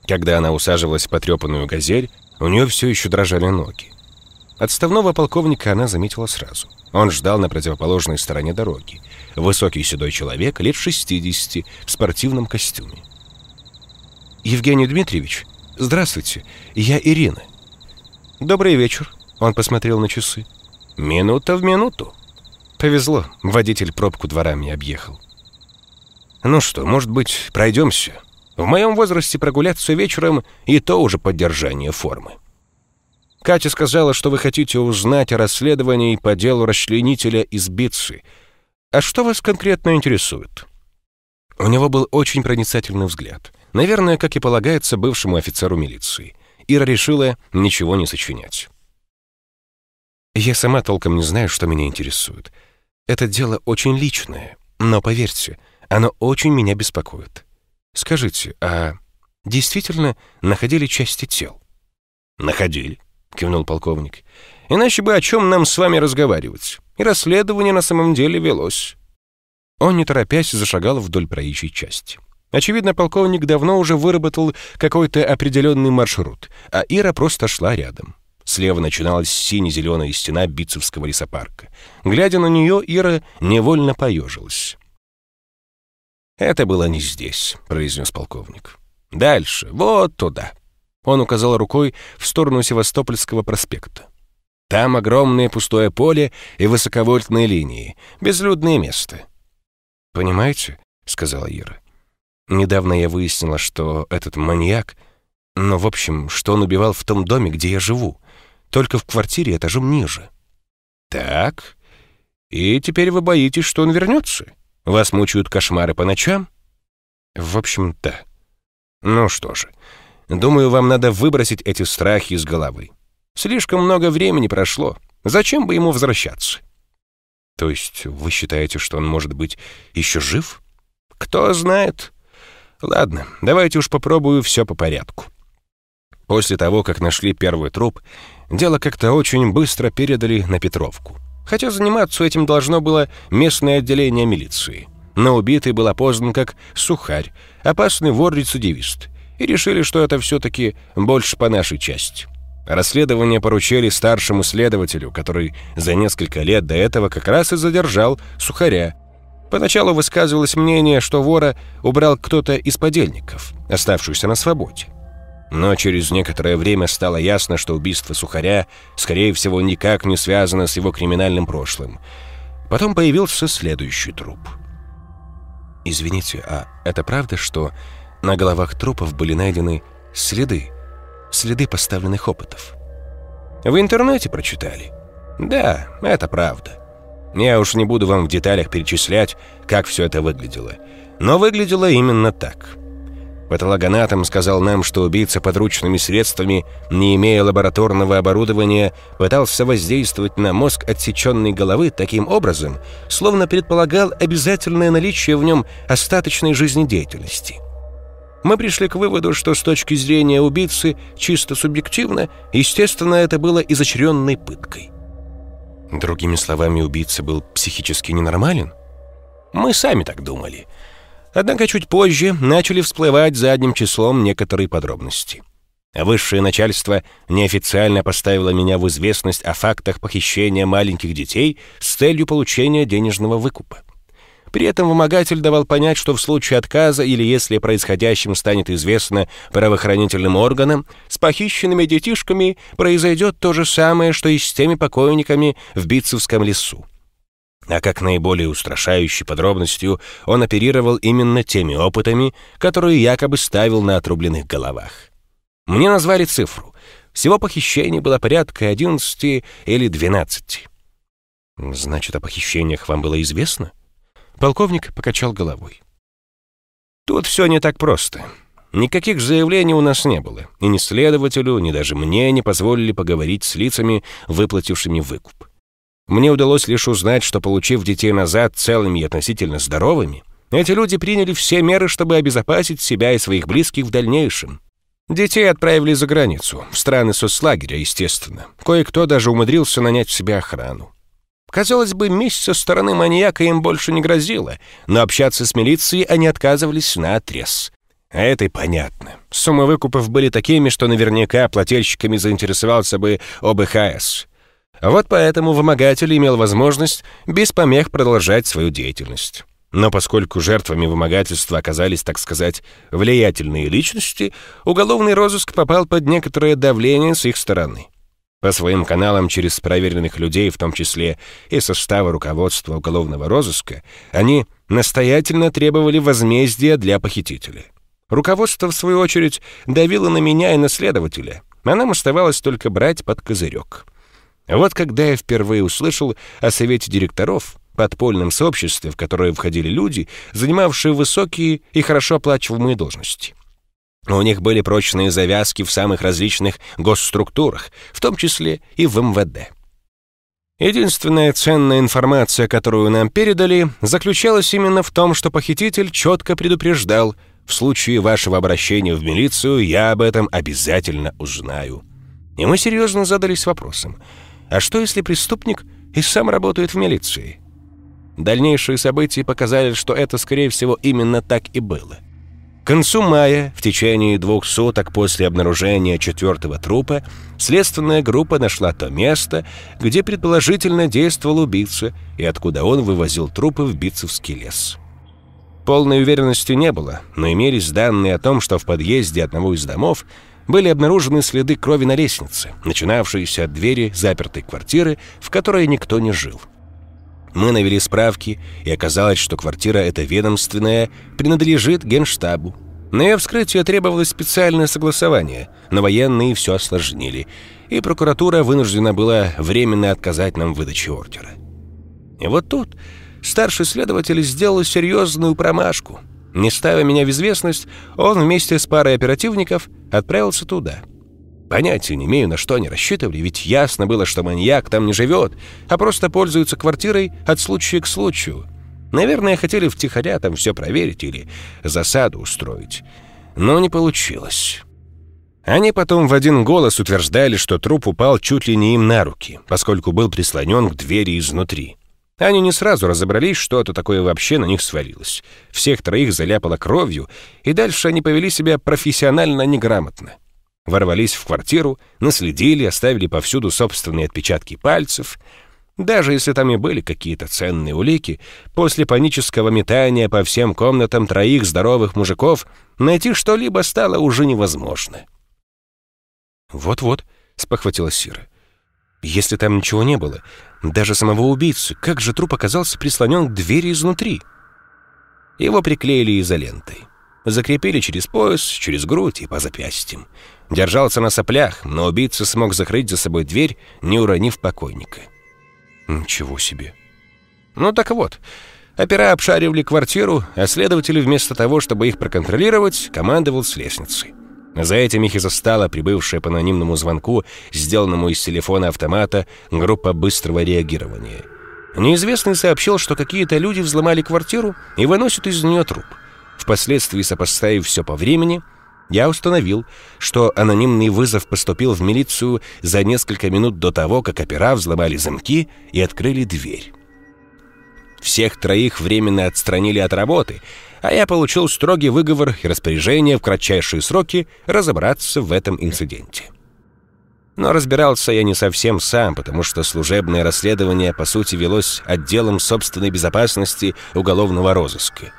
Когда она усаживалась в потрепанную газель, у нее все еще дрожали ноги. Отставного полковника она заметила сразу. Он ждал на противоположной стороне дороги. Высокий седой человек, лет 60, в спортивном костюме. «Евгений Дмитриевич, здравствуйте, я Ирина». «Добрый вечер», — он посмотрел на часы. «Минута в минуту». Повезло, водитель пробку дворами объехал. «Ну что, может быть, пройдемся?» В моем возрасте прогуляться вечером и то уже поддержание формы. Катя сказала, что вы хотите узнать о расследовании по делу расчленителя из Битсы. А что вас конкретно интересует? У него был очень проницательный взгляд. Наверное, как и полагается бывшему офицеру милиции. Ира решила ничего не сочинять. Я сама толком не знаю, что меня интересует. Это дело очень личное, но поверьте, оно очень меня беспокоит. Скажите, а действительно находили части тел? Находили, кивнул полковник. Иначе бы о чем нам с вами разговаривать? И расследование на самом деле велось. Он, не торопясь, зашагал вдоль проезжей части. Очевидно, полковник давно уже выработал какой-то определенный маршрут, а Ира просто шла рядом. Слева начиналась сине-зеленая стена Битцевского лесопарка. Глядя на нее, Ира невольно поежилась. «Это было не здесь», — произнес полковник. «Дальше, вот туда». Он указал рукой в сторону Севастопольского проспекта. «Там огромное пустое поле и высоковольтные линии, безлюдное место». «Понимаете», — сказала Ира, — «недавно я выяснила, что этот маньяк, но, в общем, что он убивал в том доме, где я живу, только в квартире этажом ниже». «Так, и теперь вы боитесь, что он вернется?» Вас мучают кошмары по ночам? В общем, да. Ну что же, думаю, вам надо выбросить эти страхи из головы. Слишком много времени прошло. Зачем бы ему возвращаться? То есть вы считаете, что он может быть еще жив? Кто знает. Ладно, давайте уж попробую все по порядку. После того, как нашли первый труп, дело как-то очень быстро передали на Петровку хотя заниматься этим должно было местное отделение милиции. Но убитый был опознан как сухарь, опасный вор-рецидивист, и решили, что это все-таки больше по нашей части. Расследование поручили старшему следователю, который за несколько лет до этого как раз и задержал сухаря. Поначалу высказывалось мнение, что вора убрал кто-то из подельников, оставшихся на свободе. Но через некоторое время стало ясно, что убийство Сухаря, скорее всего, никак не связано с его криминальным прошлым. Потом появился следующий труп. «Извините, а это правда, что на головах трупов были найдены следы, следы поставленных опытов?» В интернете прочитали? Да, это правда. Я уж не буду вам в деталях перечислять, как все это выглядело. Но выглядело именно так. Патологоанатом сказал нам, что убийца подручными средствами, не имея лабораторного оборудования, пытался воздействовать на мозг отсеченной головы таким образом, словно предполагал обязательное наличие в нем остаточной жизнедеятельности. Мы пришли к выводу, что с точки зрения убийцы, чисто субъективно, естественно, это было изощренной пыткой. Другими словами, убийца был психически ненормален? Мы сами так думали – Однако чуть позже начали всплывать задним числом некоторые подробности. Высшее начальство неофициально поставило меня в известность о фактах похищения маленьких детей с целью получения денежного выкупа. При этом вымогатель давал понять, что в случае отказа или если происходящим станет известно правоохранительным органам, с похищенными детишками произойдет то же самое, что и с теми покойниками в Битцевском лесу а как наиболее устрашающей подробностью он оперировал именно теми опытами, которые якобы ставил на отрубленных головах. Мне назвали цифру. Всего похищений было порядка 11 или 12. Значит, о похищениях вам было известно? Полковник покачал головой. Тут все не так просто. Никаких заявлений у нас не было, и ни следователю, ни даже мне не позволили поговорить с лицами, выплатившими выкуп. Мне удалось лишь узнать, что, получив детей назад целыми и относительно здоровыми, эти люди приняли все меры, чтобы обезопасить себя и своих близких в дальнейшем. Детей отправили за границу, в страны соцлагеря, естественно. Кое-кто даже умудрился нанять в себя охрану. Казалось бы, месть со стороны маньяка им больше не грозила, но общаться с милицией они отказывались на отрез. А это и понятно. Суммы выкупов были такими, что наверняка плательщиками заинтересовался бы ОБХС. Вот поэтому вымогатель имел возможность без помех продолжать свою деятельность. Но поскольку жертвами вымогательства оказались, так сказать, влиятельные личности, уголовный розыск попал под некоторое давление с их стороны. По своим каналам через проверенных людей, в том числе и состава руководства уголовного розыска, они настоятельно требовали возмездия для похитителя. Руководство, в свою очередь, давило на меня и на следователя, а нам оставалось только брать под козырек — вот когда я впервые услышал о совете директоров, подпольном сообществе, в которое входили люди, занимавшие высокие и хорошо оплачиваемые должности. У них были прочные завязки в самых различных госструктурах, в том числе и в МВД. Единственная ценная информация, которую нам передали, заключалась именно в том, что похититель четко предупреждал, в случае вашего обращения в милицию я об этом обязательно узнаю. И мы серьезно задались вопросом — а что, если преступник и сам работает в милиции? Дальнейшие события показали, что это, скорее всего, именно так и было. К концу мая, в течение двух суток после обнаружения четвертого трупа, следственная группа нашла то место, где предположительно действовал убийца и откуда он вывозил трупы в Битцевский лес. Полной уверенности не было, но имелись данные о том, что в подъезде одного из домов были обнаружены следы крови на лестнице, начинавшиеся от двери запертой квартиры, в которой никто не жил. Мы навели справки, и оказалось, что квартира эта ведомственная принадлежит генштабу. На ее вскрытие требовалось специальное согласование, но военные все осложнили, и прокуратура вынуждена была временно отказать нам в выдаче ордера. И вот тут старший следователь сделал серьезную промашку — не ставя меня в известность, он вместе с парой оперативников отправился туда. Понятия не имею, на что они рассчитывали, ведь ясно было, что маньяк там не живет, а просто пользуется квартирой от случая к случаю. Наверное, хотели втихаря там все проверить или засаду устроить. Но не получилось. Они потом в один голос утверждали, что труп упал чуть ли не им на руки, поскольку был прислонен к двери изнутри. Они не сразу разобрались, что это такое вообще на них свалилось. Всех троих заляпало кровью, и дальше они повели себя профессионально неграмотно. Ворвались в квартиру, наследили, оставили повсюду собственные отпечатки пальцев. Даже если там и были какие-то ценные улики, после панического метания по всем комнатам троих здоровых мужиков найти что-либо стало уже невозможно. «Вот-вот», — спохватилась Сира. «Если там ничего не было, даже самого убийцы. Как же труп оказался прислонен к двери изнутри? Его приклеили изолентой. Закрепили через пояс, через грудь и по запястьям. Держался на соплях, но убийца смог закрыть за собой дверь, не уронив покойника. Ничего себе. Ну так вот, опера обшаривали квартиру, а следователь вместо того, чтобы их проконтролировать, командовал с лестницы. За этим их и застала прибывшая по анонимному звонку, сделанному из телефона автомата, группа быстрого реагирования. Неизвестный сообщил, что какие-то люди взломали квартиру и выносят из нее труп. Впоследствии, сопоставив все по времени, я установил, что анонимный вызов поступил в милицию за несколько минут до того, как опера взломали замки и открыли дверь. Всех троих временно отстранили от работы, а я получил строгий выговор и распоряжение в кратчайшие сроки разобраться в этом инциденте. Но разбирался я не совсем сам, потому что служебное расследование, по сути, велось отделом собственной безопасности уголовного розыска.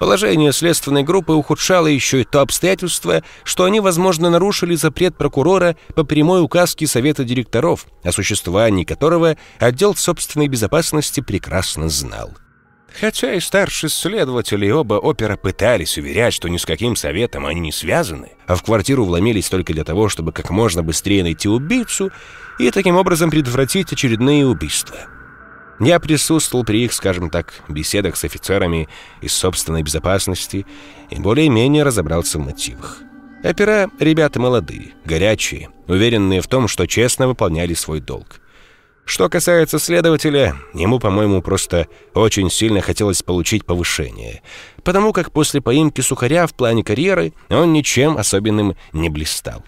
Положение следственной группы ухудшало еще и то обстоятельство, что они, возможно, нарушили запрет прокурора по прямой указке Совета директоров, о существовании которого отдел собственной безопасности прекрасно знал. Хотя и старший следователь и оба опера пытались уверять, что ни с каким советом они не связаны, а в квартиру вломились только для того, чтобы как можно быстрее найти убийцу и таким образом предотвратить очередные убийства. Я присутствовал при их, скажем так, беседах с офицерами из собственной безопасности и более-менее разобрался в мотивах. Опера — ребята молодые, горячие, уверенные в том, что честно выполняли свой долг. Что касается следователя, ему, по-моему, просто очень сильно хотелось получить повышение, потому как после поимки сухаря в плане карьеры он ничем особенным не блистал.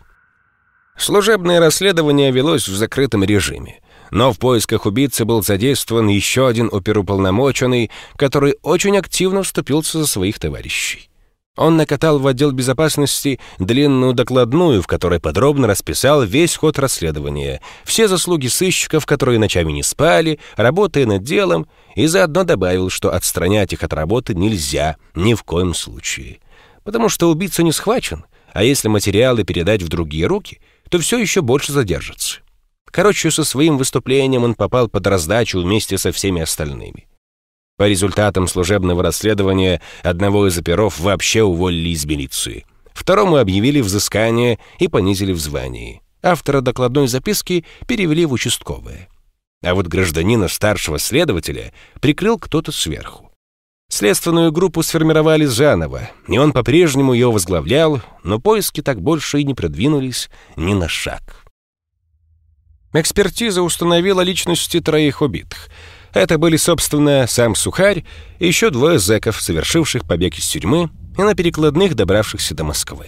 Служебное расследование велось в закрытом режиме — но в поисках убийцы был задействован еще один оперуполномоченный, который очень активно вступился за своих товарищей. Он накатал в отдел безопасности длинную докладную, в которой подробно расписал весь ход расследования, все заслуги сыщиков, которые ночами не спали, работая над делом, и заодно добавил, что отстранять их от работы нельзя ни в коем случае. Потому что убийца не схвачен, а если материалы передать в другие руки, то все еще больше задержится. Короче, со своим выступлением он попал под раздачу вместе со всеми остальными. По результатам служебного расследования одного из оперов вообще уволили из милиции. Второму объявили взыскание и понизили в звании. Автора докладной записки перевели в участковое. А вот гражданина старшего следователя прикрыл кто-то сверху. Следственную группу сформировали заново, и он по-прежнему ее возглавлял, но поиски так больше и не продвинулись ни на шаг. Экспертиза установила личности троих убитых. Это были, собственно, сам Сухарь и еще двое зэков, совершивших побег из тюрьмы и на перекладных добравшихся до Москвы.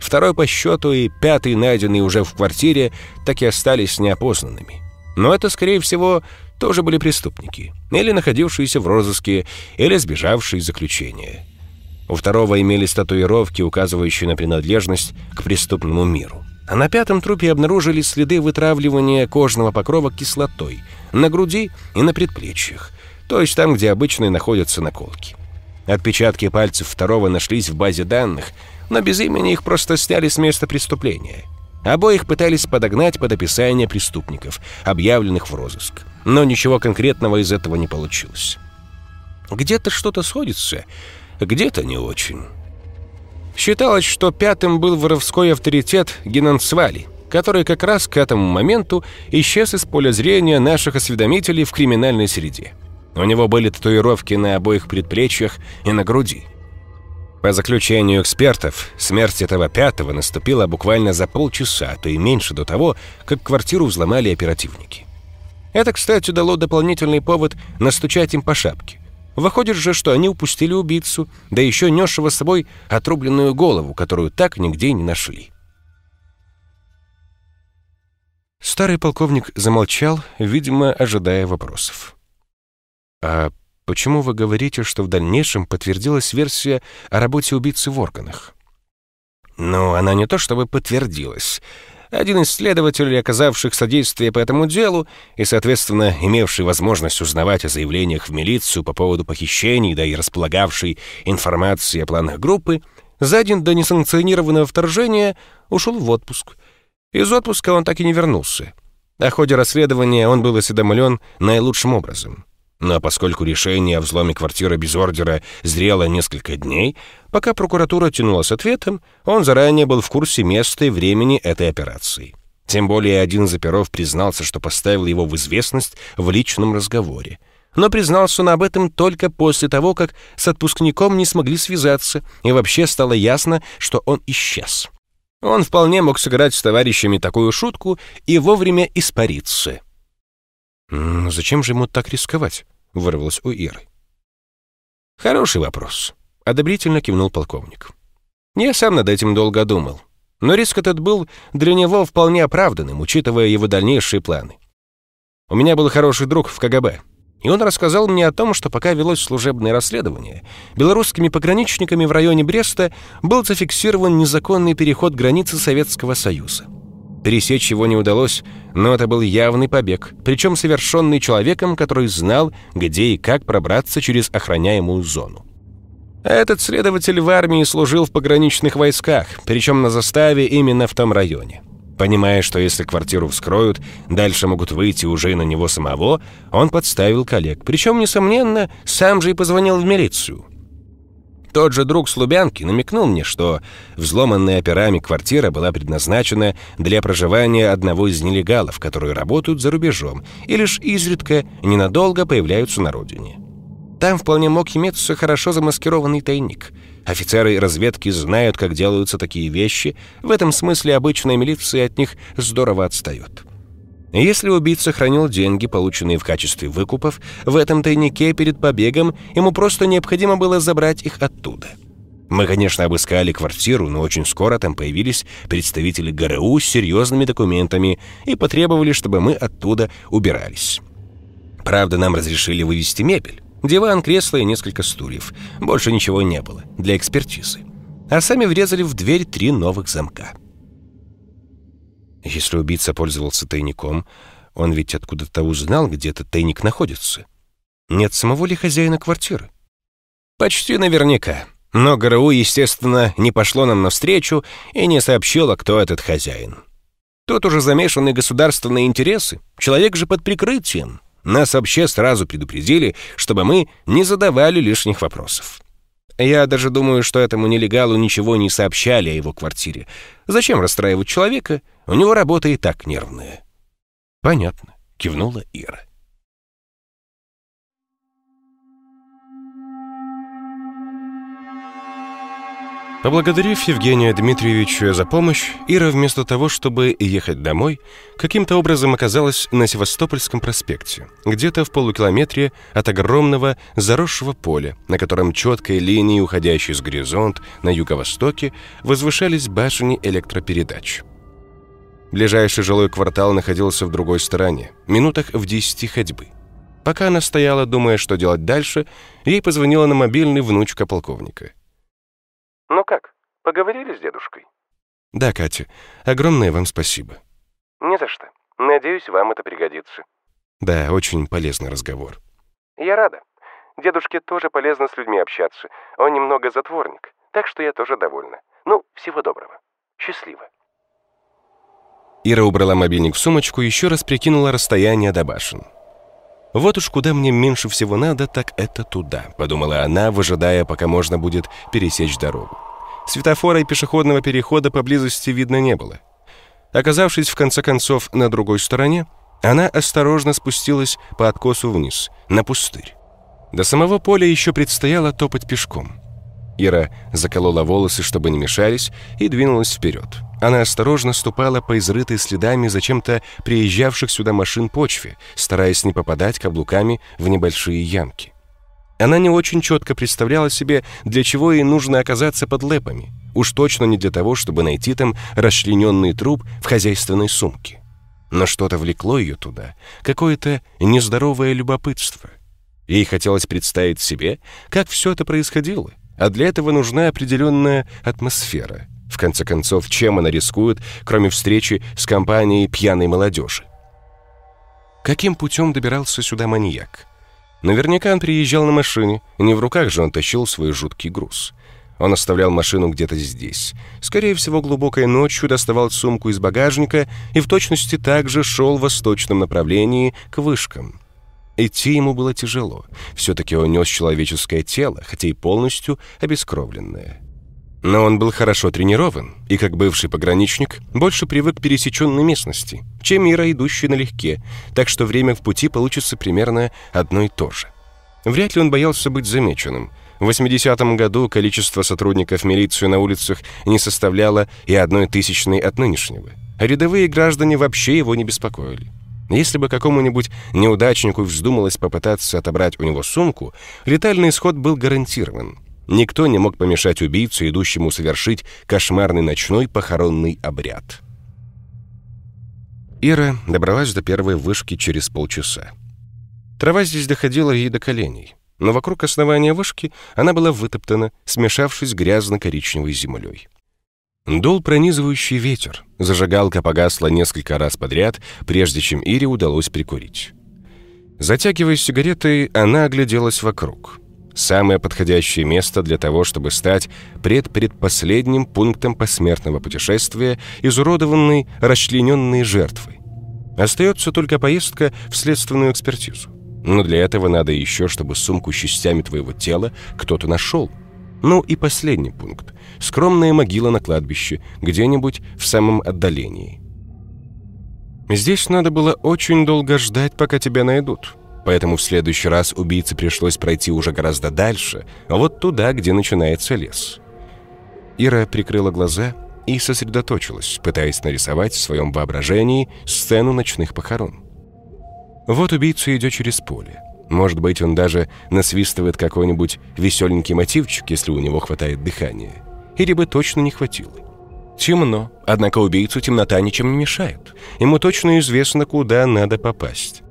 Второй по счету и пятый, найденный уже в квартире, так и остались неопознанными. Но это, скорее всего, тоже были преступники, или находившиеся в розыске, или сбежавшие из заключения. У второго имелись татуировки, указывающие на принадлежность к преступному миру. А на пятом трупе обнаружили следы вытравливания кожного покрова кислотой на груди и на предплечьях, то есть там, где обычно находятся наколки. Отпечатки пальцев второго нашлись в базе данных, но без имени их просто сняли с места преступления. Обоих пытались подогнать под описание преступников, объявленных в розыск. Но ничего конкретного из этого не получилось. Где-то что-то сходится, где-то не очень. Считалось, что пятым был воровской авторитет Генансвали, который как раз к этому моменту исчез из поля зрения наших осведомителей в криминальной среде. У него были татуировки на обоих предплечьях и на груди. По заключению экспертов, смерть этого пятого наступила буквально за полчаса, а то и меньше до того, как квартиру взломали оперативники. Это, кстати, дало дополнительный повод настучать им по шапке. Выходит же, что они упустили убийцу, да еще несшего с собой отрубленную голову, которую так нигде не нашли. Старый полковник замолчал, видимо, ожидая вопросов. «А почему вы говорите, что в дальнейшем подтвердилась версия о работе убийцы в органах?» «Ну, она не то чтобы подтвердилась. Один из следователей, оказавших содействие по этому делу и, соответственно, имевший возможность узнавать о заявлениях в милицию по поводу похищений, да и располагавший информацией о планах группы, за день до несанкционированного вторжения ушел в отпуск. Из отпуска он так и не вернулся. О ходе расследования он был осведомлен наилучшим образом. Но поскольку решение о взломе квартиры без ордера зрело несколько дней, пока прокуратура тянула с ответом, он заранее был в курсе места и времени этой операции. Тем более один из оперов признался, что поставил его в известность в личном разговоре. Но признался он об этом только после того, как с отпускником не смогли связаться, и вообще стало ясно, что он исчез. Он вполне мог сыграть с товарищами такую шутку и вовремя испариться. «Но зачем же ему так рисковать?» — вырвалось у Иры. «Хороший вопрос», — одобрительно кивнул полковник. «Я сам над этим долго думал. Но риск этот был для него вполне оправданным, учитывая его дальнейшие планы. У меня был хороший друг в КГБ, и он рассказал мне о том, что пока велось служебное расследование, белорусскими пограничниками в районе Бреста был зафиксирован незаконный переход границы Советского Союза. Пересечь его не удалось, но это был явный побег, причем совершенный человеком, который знал, где и как пробраться через охраняемую зону. Этот следователь в армии служил в пограничных войсках, причем на заставе именно в том районе. Понимая, что если квартиру вскроют, дальше могут выйти уже и на него самого, он подставил коллег. Причем, несомненно, сам же и позвонил в милицию. Тот же друг с Лубянки намекнул мне, что взломанная операми квартира была предназначена для проживания одного из нелегалов, которые работают за рубежом и лишь изредка ненадолго появляются на родине. Там вполне мог иметься хорошо замаскированный тайник. Офицеры разведки знают, как делаются такие вещи, в этом смысле обычная милиция от них здорово отстает. Если убийца хранил деньги, полученные в качестве выкупов, в этом тайнике перед побегом ему просто необходимо было забрать их оттуда. Мы, конечно, обыскали квартиру, но очень скоро там появились представители ГРУ с серьезными документами и потребовали, чтобы мы оттуда убирались. Правда, нам разрешили вывести мебель. Диван, кресло и несколько стульев. Больше ничего не было для экспертизы. А сами врезали в дверь три новых замка. Если убийца пользовался тайником, он ведь откуда-то узнал, где этот тайник находится. Нет самого ли хозяина квартиры? Почти наверняка. Но ГРУ, естественно, не пошло нам навстречу и не сообщило, кто этот хозяин. Тут уже замешаны государственные интересы. Человек же под прикрытием. Нас вообще сразу предупредили, чтобы мы не задавали лишних вопросов. Я даже думаю, что этому нелегалу ничего не сообщали о его квартире. Зачем расстраивать человека? У него работа и так нервная. Понятно, кивнула Ира. Поблагодарив Евгения Дмитриевича за помощь, Ира вместо того, чтобы ехать домой, каким-то образом оказалась на Севастопольском проспекте, где-то в полукилометре от огромного заросшего поля, на котором четкой линией, уходящей с горизонт на юго-востоке, возвышались башни электропередач. Ближайший жилой квартал находился в другой стороне, минутах в десяти ходьбы. Пока она стояла, думая, что делать дальше, ей позвонила на мобильный внучка полковника – «Ну как, поговорили с дедушкой?» «Да, Катя. Огромное вам спасибо». «Не за что. Надеюсь, вам это пригодится». «Да, очень полезный разговор». «Я рада. Дедушке тоже полезно с людьми общаться. Он немного затворник, так что я тоже довольна. Ну, всего доброго. Счастливо». Ира убрала мобильник в сумочку и еще раз прикинула расстояние до башен. «Вот уж куда мне меньше всего надо, так это туда», — подумала она, выжидая, пока можно будет пересечь дорогу. Светофора и пешеходного перехода поблизости видно не было. Оказавшись, в конце концов, на другой стороне, она осторожно спустилась по откосу вниз, на пустырь. До самого поля еще предстояло топать пешком. Ира заколола волосы, чтобы не мешались, и двинулась вперед. Она осторожно ступала по изрытой следами зачем-то приезжавших сюда машин почве, стараясь не попадать каблуками в небольшие ямки. Она не очень четко представляла себе, для чего ей нужно оказаться под лепами. Уж точно не для того, чтобы найти там расчлененный труп в хозяйственной сумке. Но что-то влекло ее туда, какое-то нездоровое любопытство. Ей хотелось представить себе, как все это происходило, а для этого нужна определенная атмосфера. В конце концов, чем она рискует, кроме встречи с компанией пьяной молодежи? Каким путем добирался сюда маньяк? Наверняка он приезжал на машине, не в руках же он тащил свой жуткий груз. Он оставлял машину где-то здесь. Скорее всего, глубокой ночью доставал сумку из багажника и в точности также шел в восточном направлении к вышкам. Идти ему было тяжело. Все-таки он нес человеческое тело, хотя и полностью обескровленное. Но он был хорошо тренирован, и как бывший пограничник больше привык к пересеченной местности, чем Ира, идущий налегке, так что время в пути получится примерно одно и то же. Вряд ли он боялся быть замеченным. В 80-м году количество сотрудников милиции на улицах не составляло и одной тысячной от нынешнего. Рядовые граждане вообще его не беспокоили. Если бы какому-нибудь неудачнику вздумалось попытаться отобрать у него сумку, летальный исход был гарантирован – Никто не мог помешать убийце, идущему совершить кошмарный ночной похоронный обряд. Ира добралась до первой вышки через полчаса. Трава здесь доходила ей до коленей, но вокруг основания вышки она была вытоптана, смешавшись грязно-коричневой землей. Дул пронизывающий ветер, зажигалка погасла несколько раз подряд, прежде чем Ире удалось прикурить. Затягивая сигаретой, она огляделась вокруг — Самое подходящее место для того, чтобы стать предпредпоследним пунктом посмертного путешествия изуродованной, расчлененной жертвой. Остается только поездка в следственную экспертизу. Но для этого надо еще, чтобы сумку с частями твоего тела кто-то нашел. Ну и последний пункт. Скромная могила на кладбище, где-нибудь в самом отдалении. Здесь надо было очень долго ждать, пока тебя найдут. Поэтому в следующий раз убийце пришлось пройти уже гораздо дальше, вот туда, где начинается лес. Ира прикрыла глаза и сосредоточилась, пытаясь нарисовать в своем воображении сцену ночных похорон. Вот убийца идет через поле. Может быть, он даже насвистывает какой-нибудь веселенький мотивчик, если у него хватает дыхания. Или бы точно не хватило. Темно, однако убийцу темнота ничем не мешает. Ему точно известно, куда надо попасть.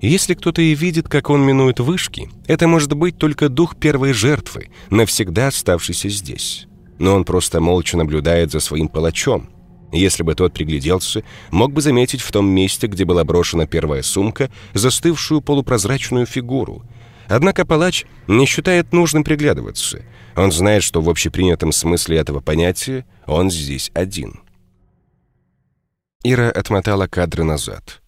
Если кто-то и видит, как он минует вышки, это может быть только дух первой жертвы, навсегда оставшийся здесь. Но он просто молча наблюдает за своим палачом. Если бы тот пригляделся, мог бы заметить в том месте, где была брошена первая сумка, застывшую полупрозрачную фигуру. Однако палач не считает нужным приглядываться. Он знает, что в общепринятом смысле этого понятия он здесь один. Ира отмотала кадры назад.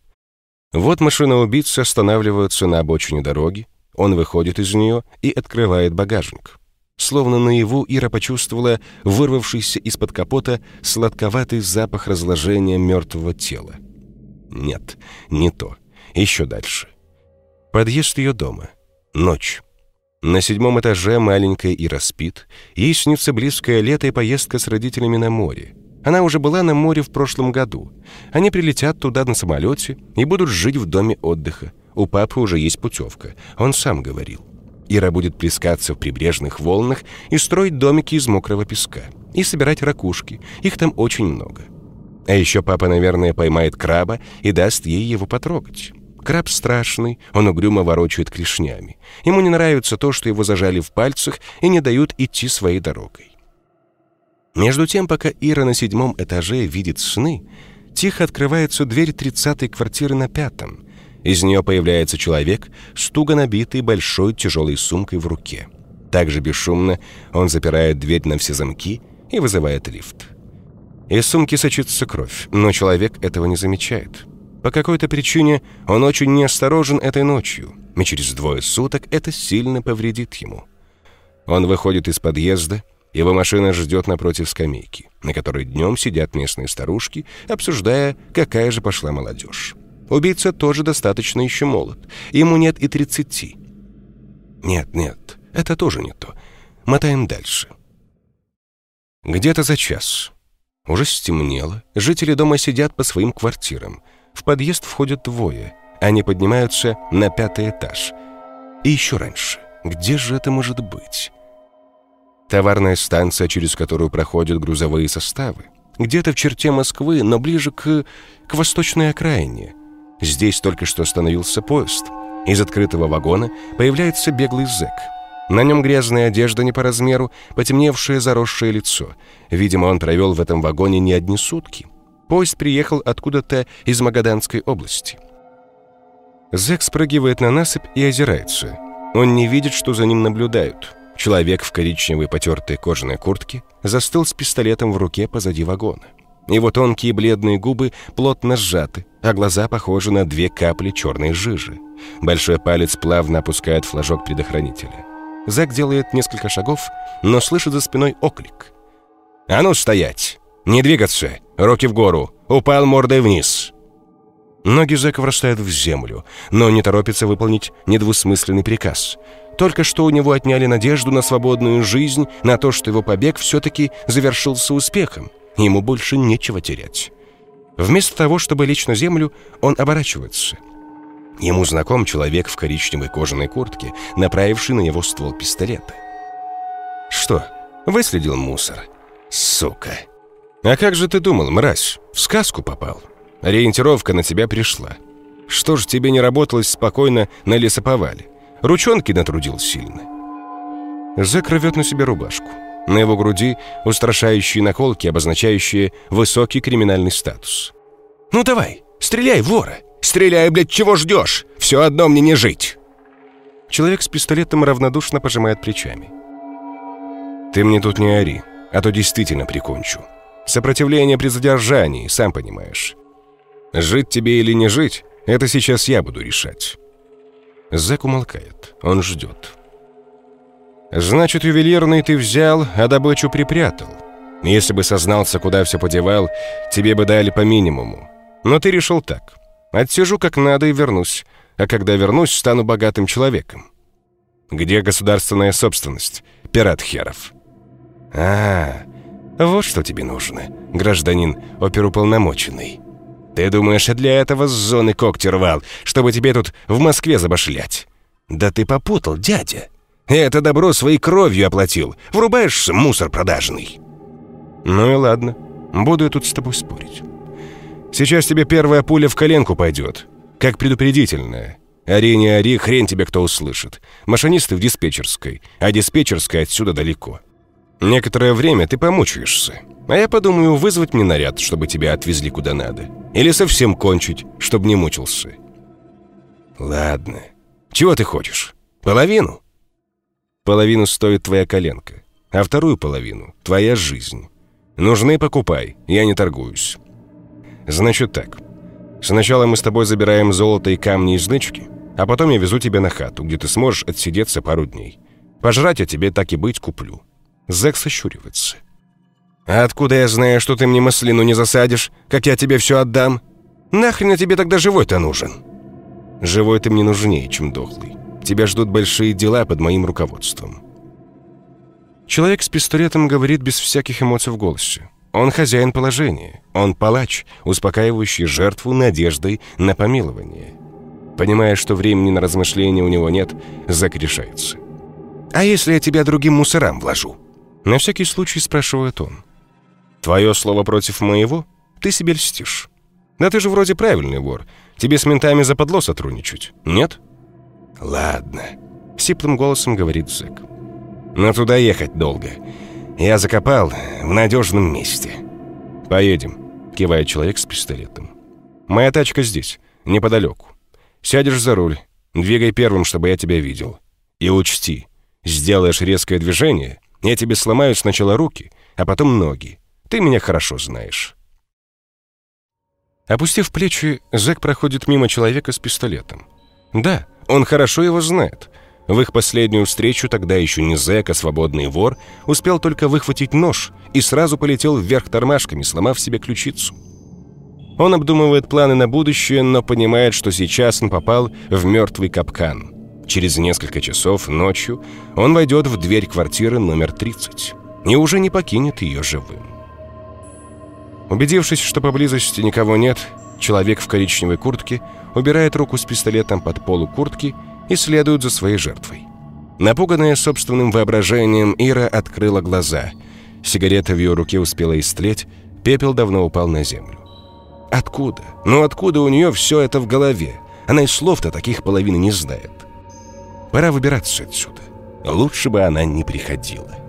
Вот машина убийцы останавливается на обочине дороги, он выходит из нее и открывает багажник. Словно наяву Ира почувствовала вырвавшийся из-под капота сладковатый запах разложения мертвого тела. Нет, не то. Еще дальше. Подъезд ее дома. Ночь. На седьмом этаже маленькая Ира спит. Ей снится близкое лето и поездка с родителями на море. Она уже была на море в прошлом году. Они прилетят туда на самолете и будут жить в доме отдыха. У папы уже есть путевка. Он сам говорил. Ира будет плескаться в прибрежных волнах и строить домики из мокрого песка. И собирать ракушки. Их там очень много. А еще папа, наверное, поймает краба и даст ей его потрогать. Краб страшный, он угрюмо ворочает клешнями. Ему не нравится то, что его зажали в пальцах и не дают идти своей дорогой. Между тем, пока Ира на седьмом этаже видит сны, тихо открывается дверь тридцатой квартиры на пятом. Из нее появляется человек с туго большой тяжелой сумкой в руке. Также бесшумно он запирает дверь на все замки и вызывает лифт. Из сумки сочится кровь, но человек этого не замечает. По какой-то причине он очень неосторожен этой ночью, и через двое суток это сильно повредит ему. Он выходит из подъезда, его машина ждет напротив скамейки, на которой днем сидят местные старушки, обсуждая, какая же пошла молодежь. Убийца тоже достаточно еще молод. Ему нет и тридцати. Нет, нет, это тоже не то. Мотаем дальше. Где-то за час. Уже стемнело. Жители дома сидят по своим квартирам. В подъезд входят двое. Они поднимаются на пятый этаж. И еще раньше. Где же это может быть? Товарная станция, через которую проходят грузовые составы. Где-то в черте Москвы, но ближе к... к восточной окраине. Здесь только что остановился поезд. Из открытого вагона появляется беглый зэк. На нем грязная одежда не по размеру, потемневшее заросшее лицо. Видимо, он провел в этом вагоне не одни сутки. Поезд приехал откуда-то из Магаданской области. Зэк спрыгивает на насыпь и озирается. Он не видит, что за ним наблюдают. Человек в коричневой потертой кожаной куртке застыл с пистолетом в руке позади вагона. Его тонкие бледные губы плотно сжаты, а глаза похожи на две капли черной жижи. Большой палец плавно опускает флажок предохранителя. Зак делает несколько шагов, но слышит за спиной оклик. «А ну, стоять! Не двигаться! Руки в гору! Упал мордой вниз!» Ноги Зека врастают в землю, но не торопится выполнить недвусмысленный приказ. Только что у него отняли надежду на свободную жизнь, на то, что его побег все-таки завершился успехом. Ему больше нечего терять. Вместо того, чтобы лечь на землю, он оборачивается. Ему знаком человек в коричневой кожаной куртке, направивший на него ствол пистолета. «Что, выследил мусор? Сука!» «А как же ты думал, мразь? В сказку попал?» Ориентировка на тебя пришла. Что ж тебе не работалось спокойно на лесоповале? Ручонки натрудил сильно. Зэк рвет на себе рубашку. На его груди устрашающие наколки, обозначающие высокий криминальный статус. «Ну давай, стреляй, вора! Стреляй, блядь, чего ждешь? Все одно мне не жить!» Человек с пистолетом равнодушно пожимает плечами. «Ты мне тут не ори, а то действительно прикончу. Сопротивление при задержании, сам понимаешь. Жить тебе или не жить, это сейчас я буду решать». Зэк умолкает. Он ждет. «Значит, ювелирный ты взял, а добычу припрятал. Если бы сознался, куда все подевал, тебе бы дали по минимуму. Но ты решил так. Отсижу как надо и вернусь. А когда вернусь, стану богатым человеком. Где государственная собственность? Пират херов. А, вот что тебе нужно, гражданин оперуполномоченный. Ты думаешь, для этого с зоны когти рвал, чтобы тебе тут в Москве забашлять? Да ты попутал, дядя. Это добро своей кровью оплатил. Врубаешься, мусор продажный. Ну и ладно. Буду я тут с тобой спорить. Сейчас тебе первая пуля в коленку пойдет. Как предупредительная. Ори не ори, хрен тебе кто услышит. Машинисты в диспетчерской, а диспетчерская отсюда далеко. Некоторое время ты помучаешься. А я подумаю, вызвать мне наряд, чтобы тебя отвезли куда надо. Или совсем кончить, чтобы не мучился. Ладно. Чего ты хочешь? Половину? Половину стоит твоя коленка, а вторую половину — твоя жизнь. Нужны — покупай, я не торгуюсь. Значит так. Сначала мы с тобой забираем золото и камни из нычки, а потом я везу тебя на хату, где ты сможешь отсидеться пару дней. Пожрать я тебе так и быть куплю. Зэк сощуривается. «А откуда я знаю, что ты мне маслину не засадишь, как я тебе все отдам? Нахрен тебе тогда живой-то нужен?» «Живой ты мне нужнее, чем дохлый. Тебя ждут большие дела под моим руководством». Человек с пистолетом говорит без всяких эмоций в голосе. Он хозяин положения. Он палач, успокаивающий жертву надеждой на помилование. Понимая, что времени на размышления у него нет, Зак решается. «А если я тебя другим мусорам вложу?» На всякий случай спрашивает он. Твое слово против моего? Ты себе льстишь. Да ты же вроде правильный вор. Тебе с ментами западло сотрудничать, нет? Ладно, сиплым голосом говорит Зэк. Но туда ехать долго. Я закопал в надежном месте. Поедем, кивает человек с пистолетом. Моя тачка здесь, неподалеку. Сядешь за руль, двигай первым, чтобы я тебя видел. И учти, сделаешь резкое движение, я тебе сломаю сначала руки, а потом ноги. Ты меня хорошо знаешь». Опустив плечи, Зэк проходит мимо человека с пистолетом. Да, он хорошо его знает. В их последнюю встречу тогда еще не Зэк, а свободный вор успел только выхватить нож и сразу полетел вверх тормашками, сломав себе ключицу. Он обдумывает планы на будущее, но понимает, что сейчас он попал в мертвый капкан. Через несколько часов ночью он войдет в дверь квартиры номер 30 и уже не покинет ее живым. Убедившись, что поблизости никого нет, человек в коричневой куртке убирает руку с пистолетом под полу куртки и следует за своей жертвой. Напуганная собственным воображением, Ира открыла глаза. Сигарета в ее руке успела истлеть, пепел давно упал на землю. Откуда? Ну откуда у нее все это в голове? Она и слов-то таких половины не знает. Пора выбираться отсюда. Лучше бы она не приходила.